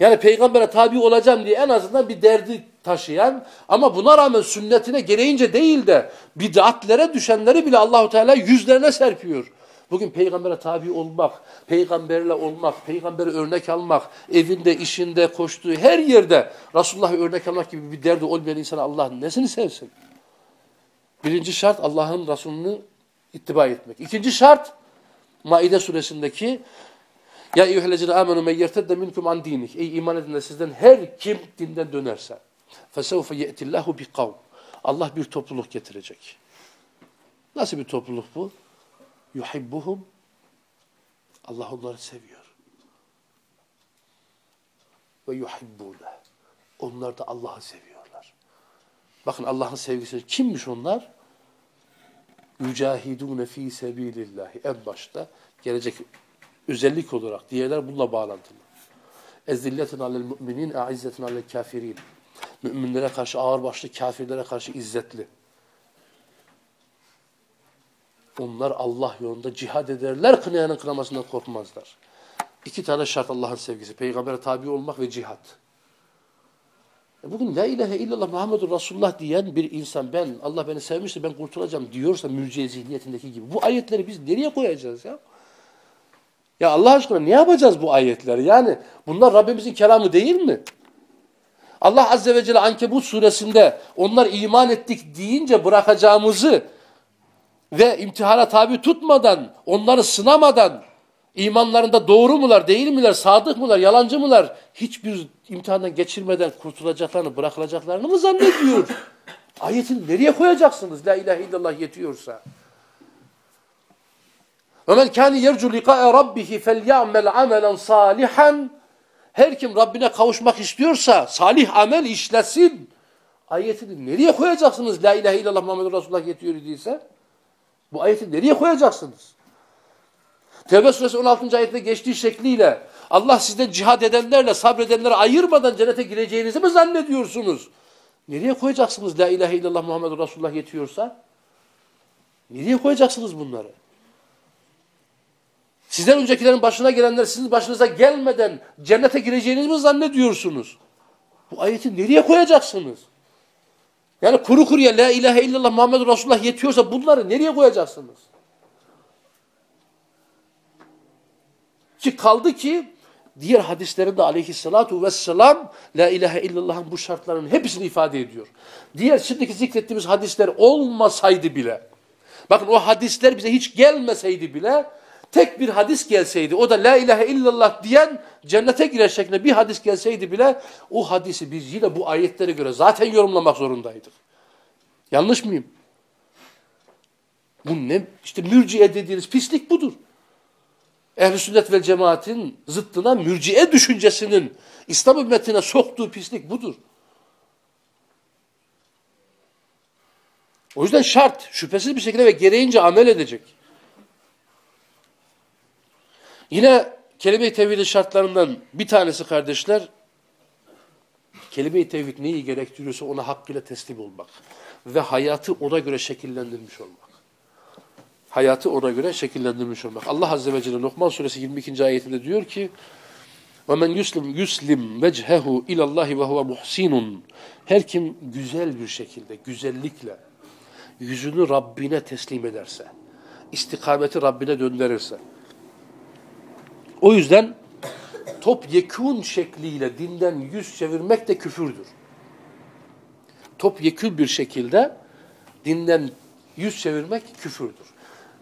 Yani peygambere tabi olacağım diye en azından bir derdi taşıyan ama buna rağmen sünnetine gereğince değil de bid'atlere düşenleri bile Allahu Teala yüzlerine serpiyor. Bugün peygambere tabi olmak, peygamberle olmak, peygamberi örnek almak, evinde, işinde, koştuğu her yerde Resulullah'ı örnek almak gibi bir derdi olmayan insana Allah nesini sevsin? Birinci şart Allah'ın Resulünü ittiba etmek. İkinci şart Maide suresindeki ya eyyühellezine amenu men yertedde minkum an dinik. Ey iman edenler sizden her kim dinden dönerse. Fesevfe ye'tillahu bi kavm. Allah bir topluluk getirecek. Nasıl bir topluluk bu? Yuhibbuhum. Allah onları seviyor. Ve yuhibbune. Onlar da Allah'ı seviyorlar. Bakın Allah'ın sevgisi kimmiş onlar? Yücahidune fi sebilillahi. En başta gelecek özellik olarak diğerler bununla bağlantılı. Ezilletin alel müminin, a'izzetin alel kafirin. Müminlere karşı ağırbaşlı, kafirlere karşı izzetli. Onlar Allah yolunda cihad ederler, kınayanın kınamasından korkmazlar. İki tane şart Allah'ın sevgisi. Peygambere tabi olmak ve cihad. E bugün la ilahe illallah Muhammedur Resulullah diyen bir insan ben Allah beni sevmiştir ben kurtulacağım diyorsa mürciye zihniyetindeki gibi. Bu ayetleri biz nereye koyacağız ya? Ya Allah aşkına ne yapacağız bu ayetleri? Yani bunlar Rabbimizin kelamı değil mi? Allah Azze ve Celle Ankebut suresinde onlar iman ettik deyince bırakacağımızı ve imtihana tabi tutmadan, onları sınamadan, imanlarında doğru mular, değil miler, sadık mılar, yalancı mılar, hiçbir imtihandan geçirmeden kurtulacaklarını, bırakılacaklarını mı zannediyor? Ayetin nereye koyacaksınız? La ilahe illallah yetiyorsa. وَمَنْ كَانِ يَرْجُ لِقَاءَ رَبِّهِ فَلْيَعْمَلْ عَمَلًا صَالِحًا Her kim Rabbine kavuşmak istiyorsa salih amel işlesin. Ayetini nereye koyacaksınız? La ilahe illallah Muhammed Resulullah yetiyor idiyse. Bu ayeti nereye koyacaksınız? Tevbe suresi 16. ayette geçtiği şekliyle Allah sizden cihad edenlerle sabredenleri ayırmadan cennete gireceğinizi mi zannediyorsunuz? Nereye koyacaksınız La ilahe illallah Muhammed Resulullah yetiyorsa? Nereye koyacaksınız bunları? Sizden öncekilerin başına gelenler sizin başınıza gelmeden cennete gireceğinizi mi zannediyorsunuz? Bu ayeti nereye koyacaksınız? Yani kuru kuruya la ilahe illallah Muhammed Resulullah yetiyorsa bunları nereye koyacaksınız? Ki kaldı ki diğer hadislerinde aleyhissalatu vesselam la ilahe illallah'ın bu şartlarının hepsini ifade ediyor. Diğer şimdiki zikrettiğimiz hadisler olmasaydı bile, bakın o hadisler bize hiç gelmeseydi bile, tek bir hadis gelseydi, o da la ilahe illallah diyen cennete girer şeklinde bir hadis gelseydi bile, o hadisi biz yine bu ayetlere göre zaten yorumlamak zorundaydık. Yanlış mıyım? Bu ne? İşte mürciye dediğiniz pislik budur. Ehl-i sünnet ve cemaatin zıttına mürciye düşüncesinin İslam ümmetine soktuğu pislik budur. O yüzden şart, şüphesiz bir şekilde ve gereğince amel edecek. Yine kelime-i tevhidin şartlarından bir tanesi kardeşler, Kelime-i tevhid neyi gerektiriyorsa ona hakkıyla teslim olmak. Ve hayatı ona göre şekillendirmiş olmak. Hayatı ona göre şekillendirmiş olmak. Allah Azze ve Celle Lokman Suresi 22. ayetinde diyor ki وَمَنْ يُسْلِمْ يُسْلِمْ وَجْهَهُ اِلَى اللّٰهِ وَهُوَ مُحْسِنٌ Her kim güzel bir şekilde, güzellikle yüzünü Rabbine teslim ederse, istikameti Rabbine döndürürse. o yüzden top yekun şekliyle dinden yüz çevirmek de küfürdür. Top yekun bir şekilde dinden yüz çevirmek küfürdür.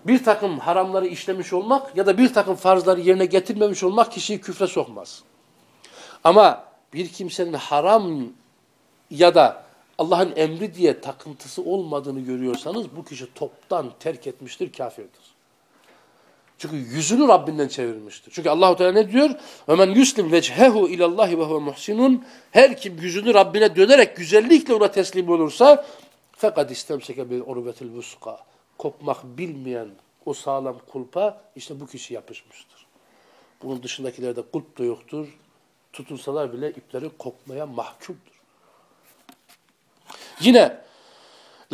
Bir takım haramları işlemiş olmak ya da bir takım farzları yerine getirmemiş olmak kişiyi küfre sokmaz. Ama bir kimsenin haram ya da Allah'ın emri diye takıntısı olmadığını görüyorsanız bu kişi toptan terk etmiştir, kafirdir. Çünkü yüzünü Rabbinden çevirmiştir. Çünkü Allahu Teala ne diyor? "Hemen yuslim vechehu ilallahi ve huve muhsinun." Her kim yüzünü Rabbine dönerek güzellikle ona teslim olursa fakat istemseke bir urvetil vuska. Kopmak bilmeyen o sağlam kulpa işte bu kişi yapışmıştır. Bunun dışındakilerde kulp da yoktur. Tutulsalar bile ipleri kopmaya mahkumdur. Yine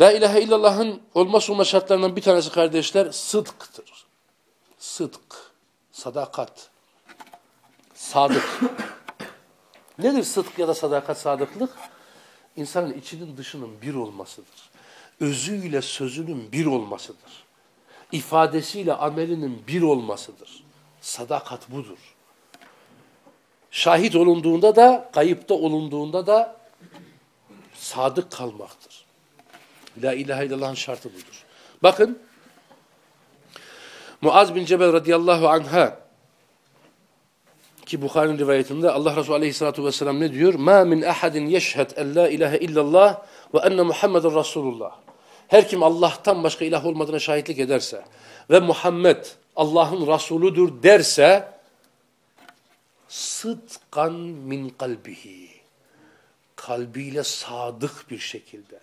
La ilahe illallah'ın olmaz olma şartlarından bir tanesi kardeşler sıdktır. Sıdk, sadakat, sadık. Nedir sıdk ya da sadakat, sadıklık? İnsanın içinin dışının bir olmasıdır. Özüyle sözünün bir olmasıdır. İfadesiyle amelinin bir olmasıdır. Sadakat budur. Şahit olunduğunda da, kayıpta olunduğunda da sadık kalmaktır. La ilahe illallah'ın şartı budur. Bakın Muaz bin Cebel radıyallahu anha ki Bukhari'nin rivayetinde Allah Resulü aleyhissalatu vesselam ne diyor? Ma min ahadin yeşhed en la ilahe illallah ve enne Muhammeden Resulullah. Her kim Allah'tan başka ilah olmadığına şahitlik ederse ve Muhammed Allah'ın Resuludur derse sıdkan min kalbihi kalbiyle sadık bir şekilde.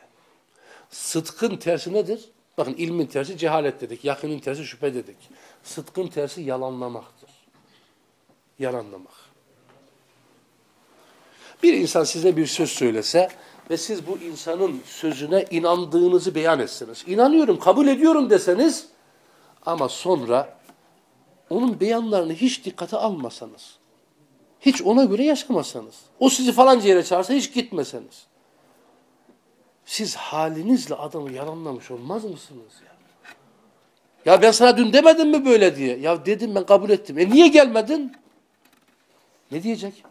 Sıdkın tersi nedir? Bakın ilmin tersi cehalet dedik. Yakının tersi şüphe dedik. Sıdkın tersi yalanlamaktır. Yalanlamak. Bir insan size bir söz söylese ve siz bu insanın sözüne inandığınızı beyan etseniz, inanıyorum, kabul ediyorum deseniz ama sonra onun beyanlarını hiç dikkate almasanız, hiç ona göre yaşamasanız, o sizi falanca yere çağırsa hiç gitmeseniz, siz halinizle adamı yalanlamış olmaz mısınız ya? Ya ben sana dün demedim mi böyle diye? Ya dedim ben kabul ettim. E niye gelmedin? Ne diyecek?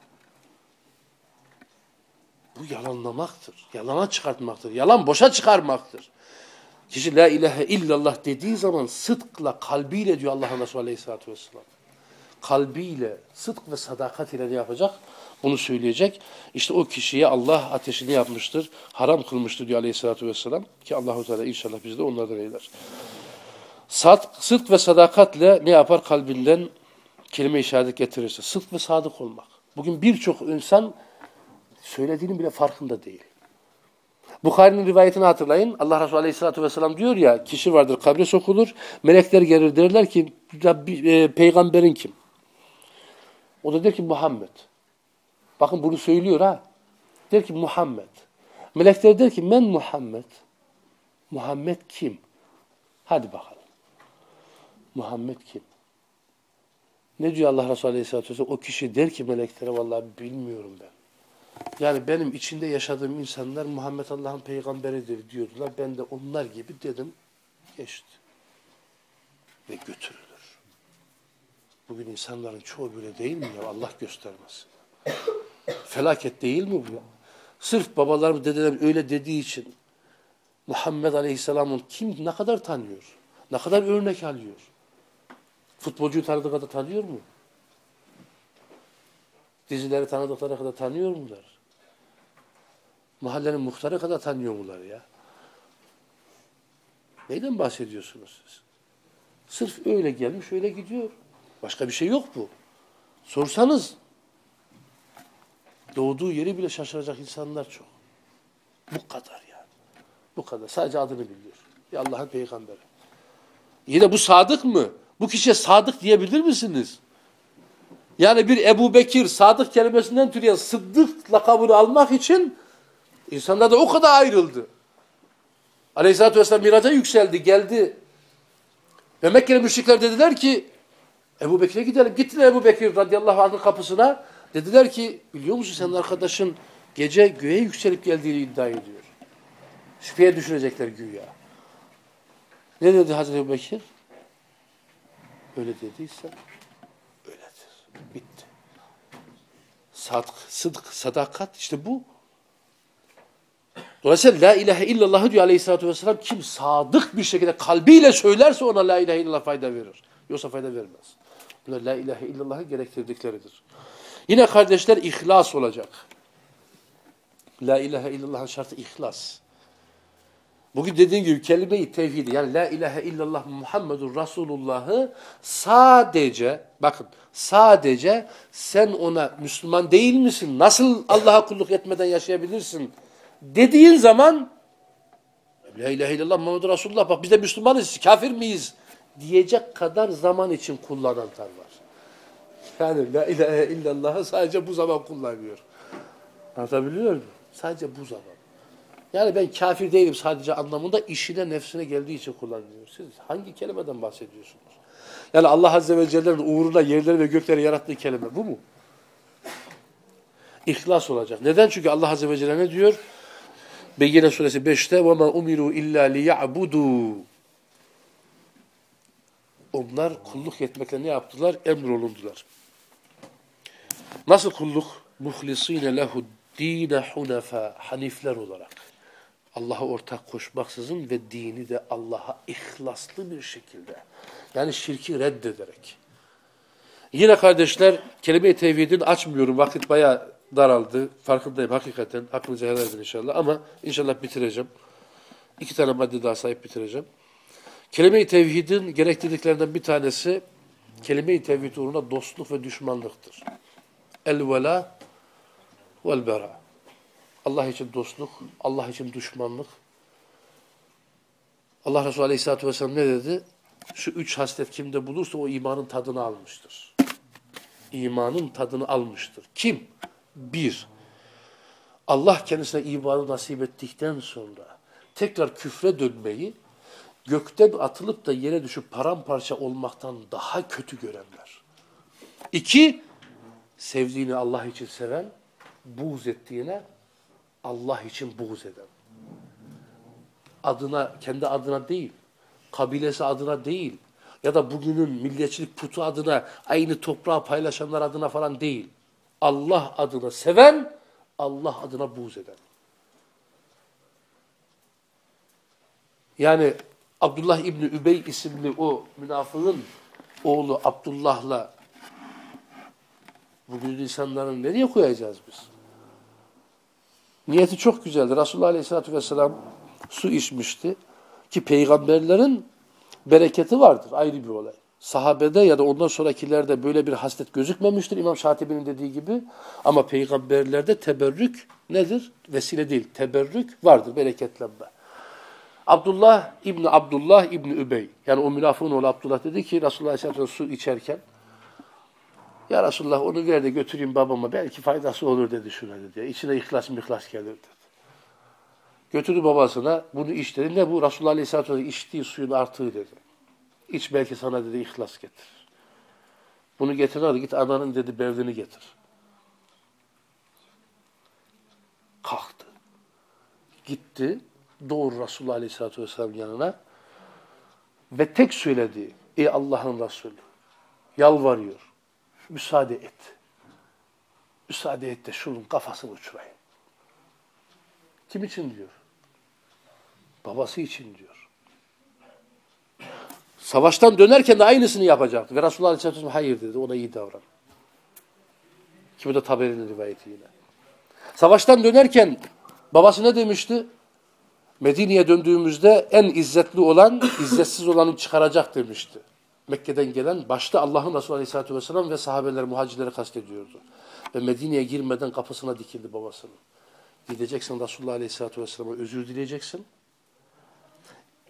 Bu yalanlamaktır. Yalana çıkartmaktır. Yalan boşa çıkarmaktır. Kişi la ilahe illallah dediği zaman sıdkla, kalbiyle diyor Allah Resulü Aleyhisselatü Vesselam. Kalbiyle, sıdk ve sadakat ile ne yapacak? Bunu söyleyecek. İşte o kişiye Allah ateşini yapmıştır. Haram kılmıştır diyor Aleyhisselatü Vesselam. Ki Allahu Teala inşallah bizi de onlardan eyler. Sad, sıdk ve sadakatle ne yapar? Kalbinden kelime-i şehadet getirirse. Sıdk ve sadık olmak. Bugün birçok insan söylediğinin bile farkında değil. Bukhari'nin rivayetini hatırlayın. Allah Resulü Aleyhisselatü Vesselam diyor ya, kişi vardır kabre sokulur, melekler gelir derler ki, Rabbi, e, peygamberin kim? O da der ki Muhammed. Bakın bunu söylüyor ha. Der ki Muhammed. Melekler der ki men Muhammed. Muhammed kim? Hadi bakalım. Muhammed kim? Ne diyor Allah Resulü Aleyhisselatü Vesselam? O kişi der ki meleklere vallahi bilmiyorum ben. Yani benim içinde yaşadığım insanlar Muhammed Allah'ın peygamberidir diyordular. Ben de onlar gibi dedim. Geçti. Ve götürülür. Bugün insanların çoğu böyle değil mi ya? Allah göstermesin. Felaket değil mi bu? Sırf babalarım, dedelerim öyle dediği için Muhammed Aleyhisselam'ın kim ne kadar tanıyor? Ne kadar örnek alıyor? Futbolcuyu tanıdığı kadar tanıyor mu? Dizileri tanıdıkları kadar tanıyor mular? Mahallenin muhtarı kadar tanıyor mular ya? Neyden bahsediyorsunuz siz? Sırf öyle gelmiş, öyle gidiyor. Başka bir şey yok bu. Sorsanız doğduğu yeri bile şaşıracak insanlar çok. Bu kadar yani. Bu kadar. Sadece adını biliyor. Ya Allah'ın peygamberi. Yine bu sadık mı? Bu kişiye sadık diyebilir misiniz? Yani bir Ebu Bekir sadık kelimesinden türeyen sıddık lakabını almak için insanlar da o kadar ayrıldı. Aleyhisselatü Vesselam miraca yükseldi, geldi. Ve Mekkeli müşrikler dediler ki Ebu Bekir'e gidelim. Gittiler Ebu Bekir radıyallahu anh'ın kapısına. Dediler ki biliyor musun senin arkadaşın gece göğe yükselip geldiğini iddia ediyor. Şüpheye düşürecekler güya. Ne dedi Hazreti Ebu Bekir? Öyle dediyse öyledir. Bitti. Sadık, sıdk, sadakat işte bu. Dolayısıyla la ilahe illallah diyor aleyhissalatü vesselam kim sadık bir şekilde kalbiyle söylerse ona la ilahe illallah fayda verir. Yoksa fayda vermez. Bunlar la ilahe illallah'ı gerektirdikleridir. Yine kardeşler ihlas olacak. La ilahe illallah'ın şartı ihlas. Bugün dediğim gibi kelime-i tevhidi yani la ilahe illallah Muhammedur Resulullah'ı sadece bakın sadece sen ona Müslüman değil misin? Nasıl Allah'a kulluk etmeden yaşayabilirsin? Dediğin zaman la ilahe illallah Muhammedur Resulullah bak biz de Müslümanız kafir miyiz? Diyecek kadar zaman için kullananlar var. Yani la ilahe illallah'ı sadece bu zaman kullanıyor. Anlatabiliyor muyum? Sadece bu zaman. Yani ben kafir değilim sadece anlamında işine nefsine geldiği için kullanılıyor. Siz hangi kelimeden bahsediyorsunuz? Yani Allah Azze ve Celle'nin uğruna yerleri ve gökleri yarattığı kelime bu mu? İhlas olacak. Neden? Çünkü Allah Azze ve Celle ne diyor? Beyyine suresi 5'te وَمَا اُمِرُوا اِلَّا لِيَعْبُدُوا onlar kulluk etmekle ne yaptılar? Emrolundular. Nasıl kulluk? Muhlisine lehu dine hunefe. Hanifler olarak. Allah'a ortak koşmaksızın ve dini de Allah'a ihlaslı bir şekilde. Yani şirki reddederek. Yine kardeşler kelime-i tevhidini açmıyorum. Vakit bayağı daraldı. Farkındayım hakikaten. Hakkınızı helal edin inşallah. Ama inşallah bitireceğim. İki tane madde daha sahip bitireceğim. Kelime-i tevhidin gerektirdiklerinden bir tanesi kelime-i tevhid uğruna dostluk ve düşmanlıktır. El-vela vel-bera. Allah için dostluk, Allah için düşmanlık. Allah Resulü Aleyhisselatü Vesselam ne dedi? Şu üç haslet kimde bulursa o imanın tadını almıştır. İmanın tadını almıştır. Kim? Bir, Allah kendisine imanı nasip ettikten sonra tekrar küfre dönmeyi, gökten atılıp da yere düşüp paramparça olmaktan daha kötü görenler. İki, sevdiğini Allah için seven, buğz ettiğine Allah için buğz eden. Adına, kendi adına değil, kabilesi adına değil ya da bugünün milliyetçilik putu adına aynı toprağı paylaşanlar adına falan değil. Allah adına seven, Allah adına buğz eden. Yani Abdullah İbni Übey isimli o münafığın oğlu Abdullah'la bugün insanların nereye koyacağız biz? Niyeti çok güzeldi. Resulullah Aleyhisselatü Vesselam su içmişti. Ki peygamberlerin bereketi vardır. Ayrı bir olay. Sahabede ya da ondan sonrakilerde böyle bir haslet gözükmemiştir. İmam Şatibi'nin dediği gibi. Ama peygamberlerde teberrük nedir? Vesile değil. Teberrük vardır. Bereketlenme. Abdullah İbni Abdullah İbni Übey. Yani o münafığın oğlu Abdullah dedi ki Resulullah Aleyhisselatü Vesselam su içerken ya Resulullah onu ver de götüreyim babama belki faydası olur dedi şuna dedi. İçine ihlas mihlas gelir dedi. Götürdü babasına bunu iç dedi. Ne bu? Resulullah Aleyhisselatü Vesselam içtiği suyun artığı dedi. İç belki sana dedi ihlas getirir. Bunu getir hadi git ananın dedi bevdini getir. Kalktı. Gitti. Doğru Resulullah Aleyhisselatü Vesselam yanına ve tek söylediği ey Allah'ın Resulü yalvarıyor müsaade et. Müsaade et de şunun kafasını uçurayım. Kim için diyor? Babası için diyor. Savaştan dönerken de aynısını yapacaktı. Ve Resulullah Aleyhisselatü Vesselam hayır dedi. Ona iyi davran. Ki bu da Taberi'nin rivayeti yine. Savaştan dönerken babası ne demişti? Medine'ye döndüğümüzde en izzetli olan, izzetsiz olanı çıkaracak demişti. Mekke'den gelen başta Allah'ın Resulü Aleyhisselatü Vesselam ve sahabeler, muhacirleri kastediyordu. Ve Medine'ye girmeden kapısına dikildi babasının. Gideceksin Resulullah Aleyhisselatü Vesselam'a özür dileyeceksin.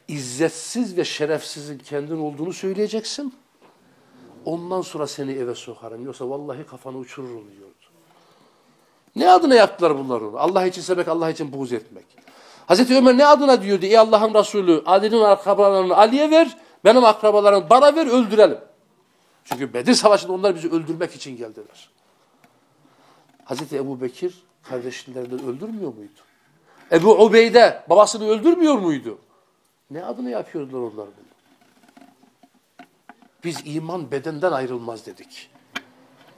İzzetsiz ve şerefsizin kendin olduğunu söyleyeceksin. Ondan sonra seni eve sokarım. Yoksa vallahi kafanı uçururum diyordu. Ne adına yaptılar bunlar onu? Allah için sevmek, Allah için buğz etmek. Hazreti Ömer ne adına diyordu? Ey Allah'ın Resulü Ali'nin akrabalarını Ali'ye ver, benim akrabalarımı bana ver, öldürelim. Çünkü Bedir Savaşı'nda onlar bizi öldürmek için geldiler. Hazreti Ebu Bekir kardeşlerini öldürmüyor muydu? Ebu Ubeyde babasını öldürmüyor muydu? Ne adını yapıyordular onlar bunu? Biz iman bedenden ayrılmaz dedik.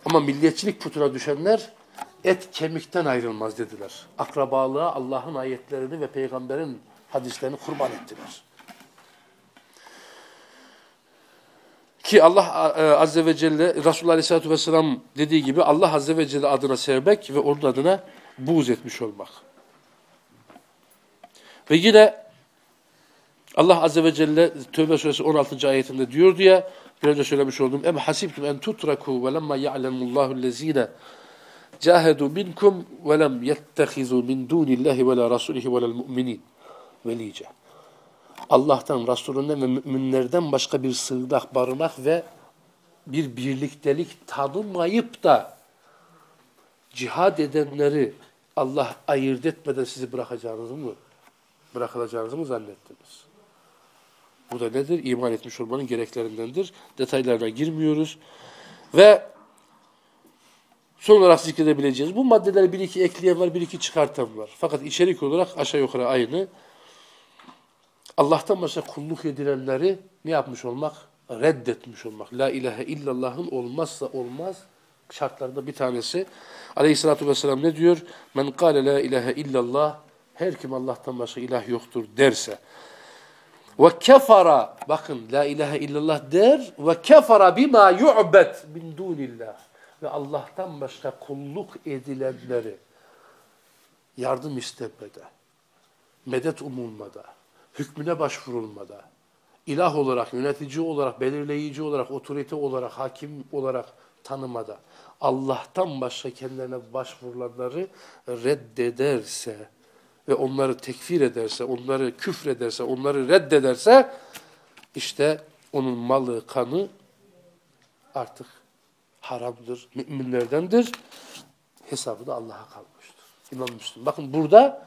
Ama milliyetçilik putuna düşenler et kemikten ayrılmaz dediler. Akrabalığa Allah'ın ayetlerini ve peygamberin hadislerini kurban ettiler. Ki Allah e, Azze ve Celle Resulullah Aleyhisselatü Vesselam dediği gibi Allah Azze ve Celle adına sevmek ve onun adına buğz etmiş olmak. Ve yine Allah Azze ve Celle Tövbe Suresi 16. ayetinde diyor diye bir önce söylemiş olduğum Em hasibtum en tutraku ve lemma ya'lemullahu lezine cahedu minkum ve lem yettehizu min dunillahi ve la rasulihi ve lel mu'minin velice. Allah'tan, Resulünden ve müminlerden başka bir sığınak, barınak ve bir birliktelik tanımayıp da cihad edenleri Allah ayırt etmeden sizi bırakacağınızı mı bırakılacağınızı mı zannettiniz? Bu da nedir? İman etmiş olmanın gereklerindendir. Detaylarına girmiyoruz. Ve son olarak zikredebileceğiz. Bu maddeleri bir iki ekleyen var, bir iki çıkartan var. Fakat içerik olarak aşağı yukarı aynı. Allah'tan başka kulluk edilenleri ne yapmış olmak? Reddetmiş olmak. La ilahe illallah'ın olmazsa olmaz şartlarında bir tanesi. Aleyhissalatü vesselam ne diyor? Men kâle la ilahe illallah her kim Allah'tan başka ilah yoktur derse ve kefara bakın la ilahe illallah der ve kefara bima yu'bet min dunillah ve Allah'tan başka kulluk edilenleri yardım istemede, medet umulmada, hükmüne başvurulmada, ilah olarak, yönetici olarak, belirleyici olarak, otorite olarak, hakim olarak tanımada, Allah'tan başka kendilerine başvurulanları reddederse ve onları tekfir ederse, onları küfrederse, onları reddederse, işte onun malı, kanı artık haramdır, müminlerdendir. Hesabı da Allah'a kalmıştır. İmam Müslüm. Bakın burada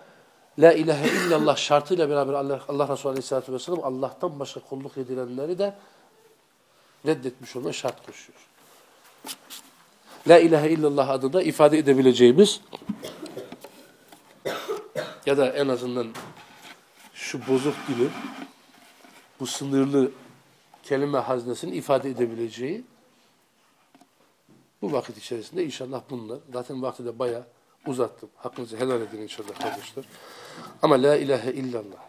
La ilahe illallah şartıyla beraber Allah, Allah Resulü Aleyhisselatü Vesselam Allah'tan başka kulluk edilenleri de reddetmiş olma şart koşuyor. La ilahe illallah adında ifade edebileceğimiz ya da en azından şu bozuk dili bu sınırlı kelime haznesini ifade edebileceği bu vakit içerisinde inşallah bunlar zaten vakti de bayağı uzattım. Hakkınızı helal edin inşallah kardeşler. Ama la ilahe illallah.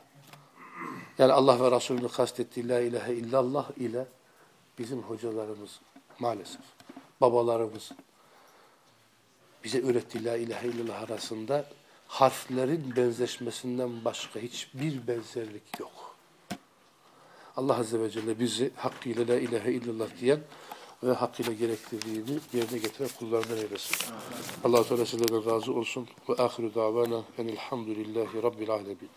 Yani Allah ve Resulü'nü kastettiği la ilahe illallah ile bizim hocalarımız maalesef babalarımız bize öğrettiği la ilahe illallah arasında harflerin benzeşmesinden başka hiçbir benzerlik yok. Allah Azze ve Celle bizi hakkıyla la ilahe illallah diyen ve hakkıyla gerektirdiğini yerine getiren kullarından eylesin. Allah-u Teala sizlerden razı olsun. Ve ahiru davana enilhamdülillahi rabbil alemin.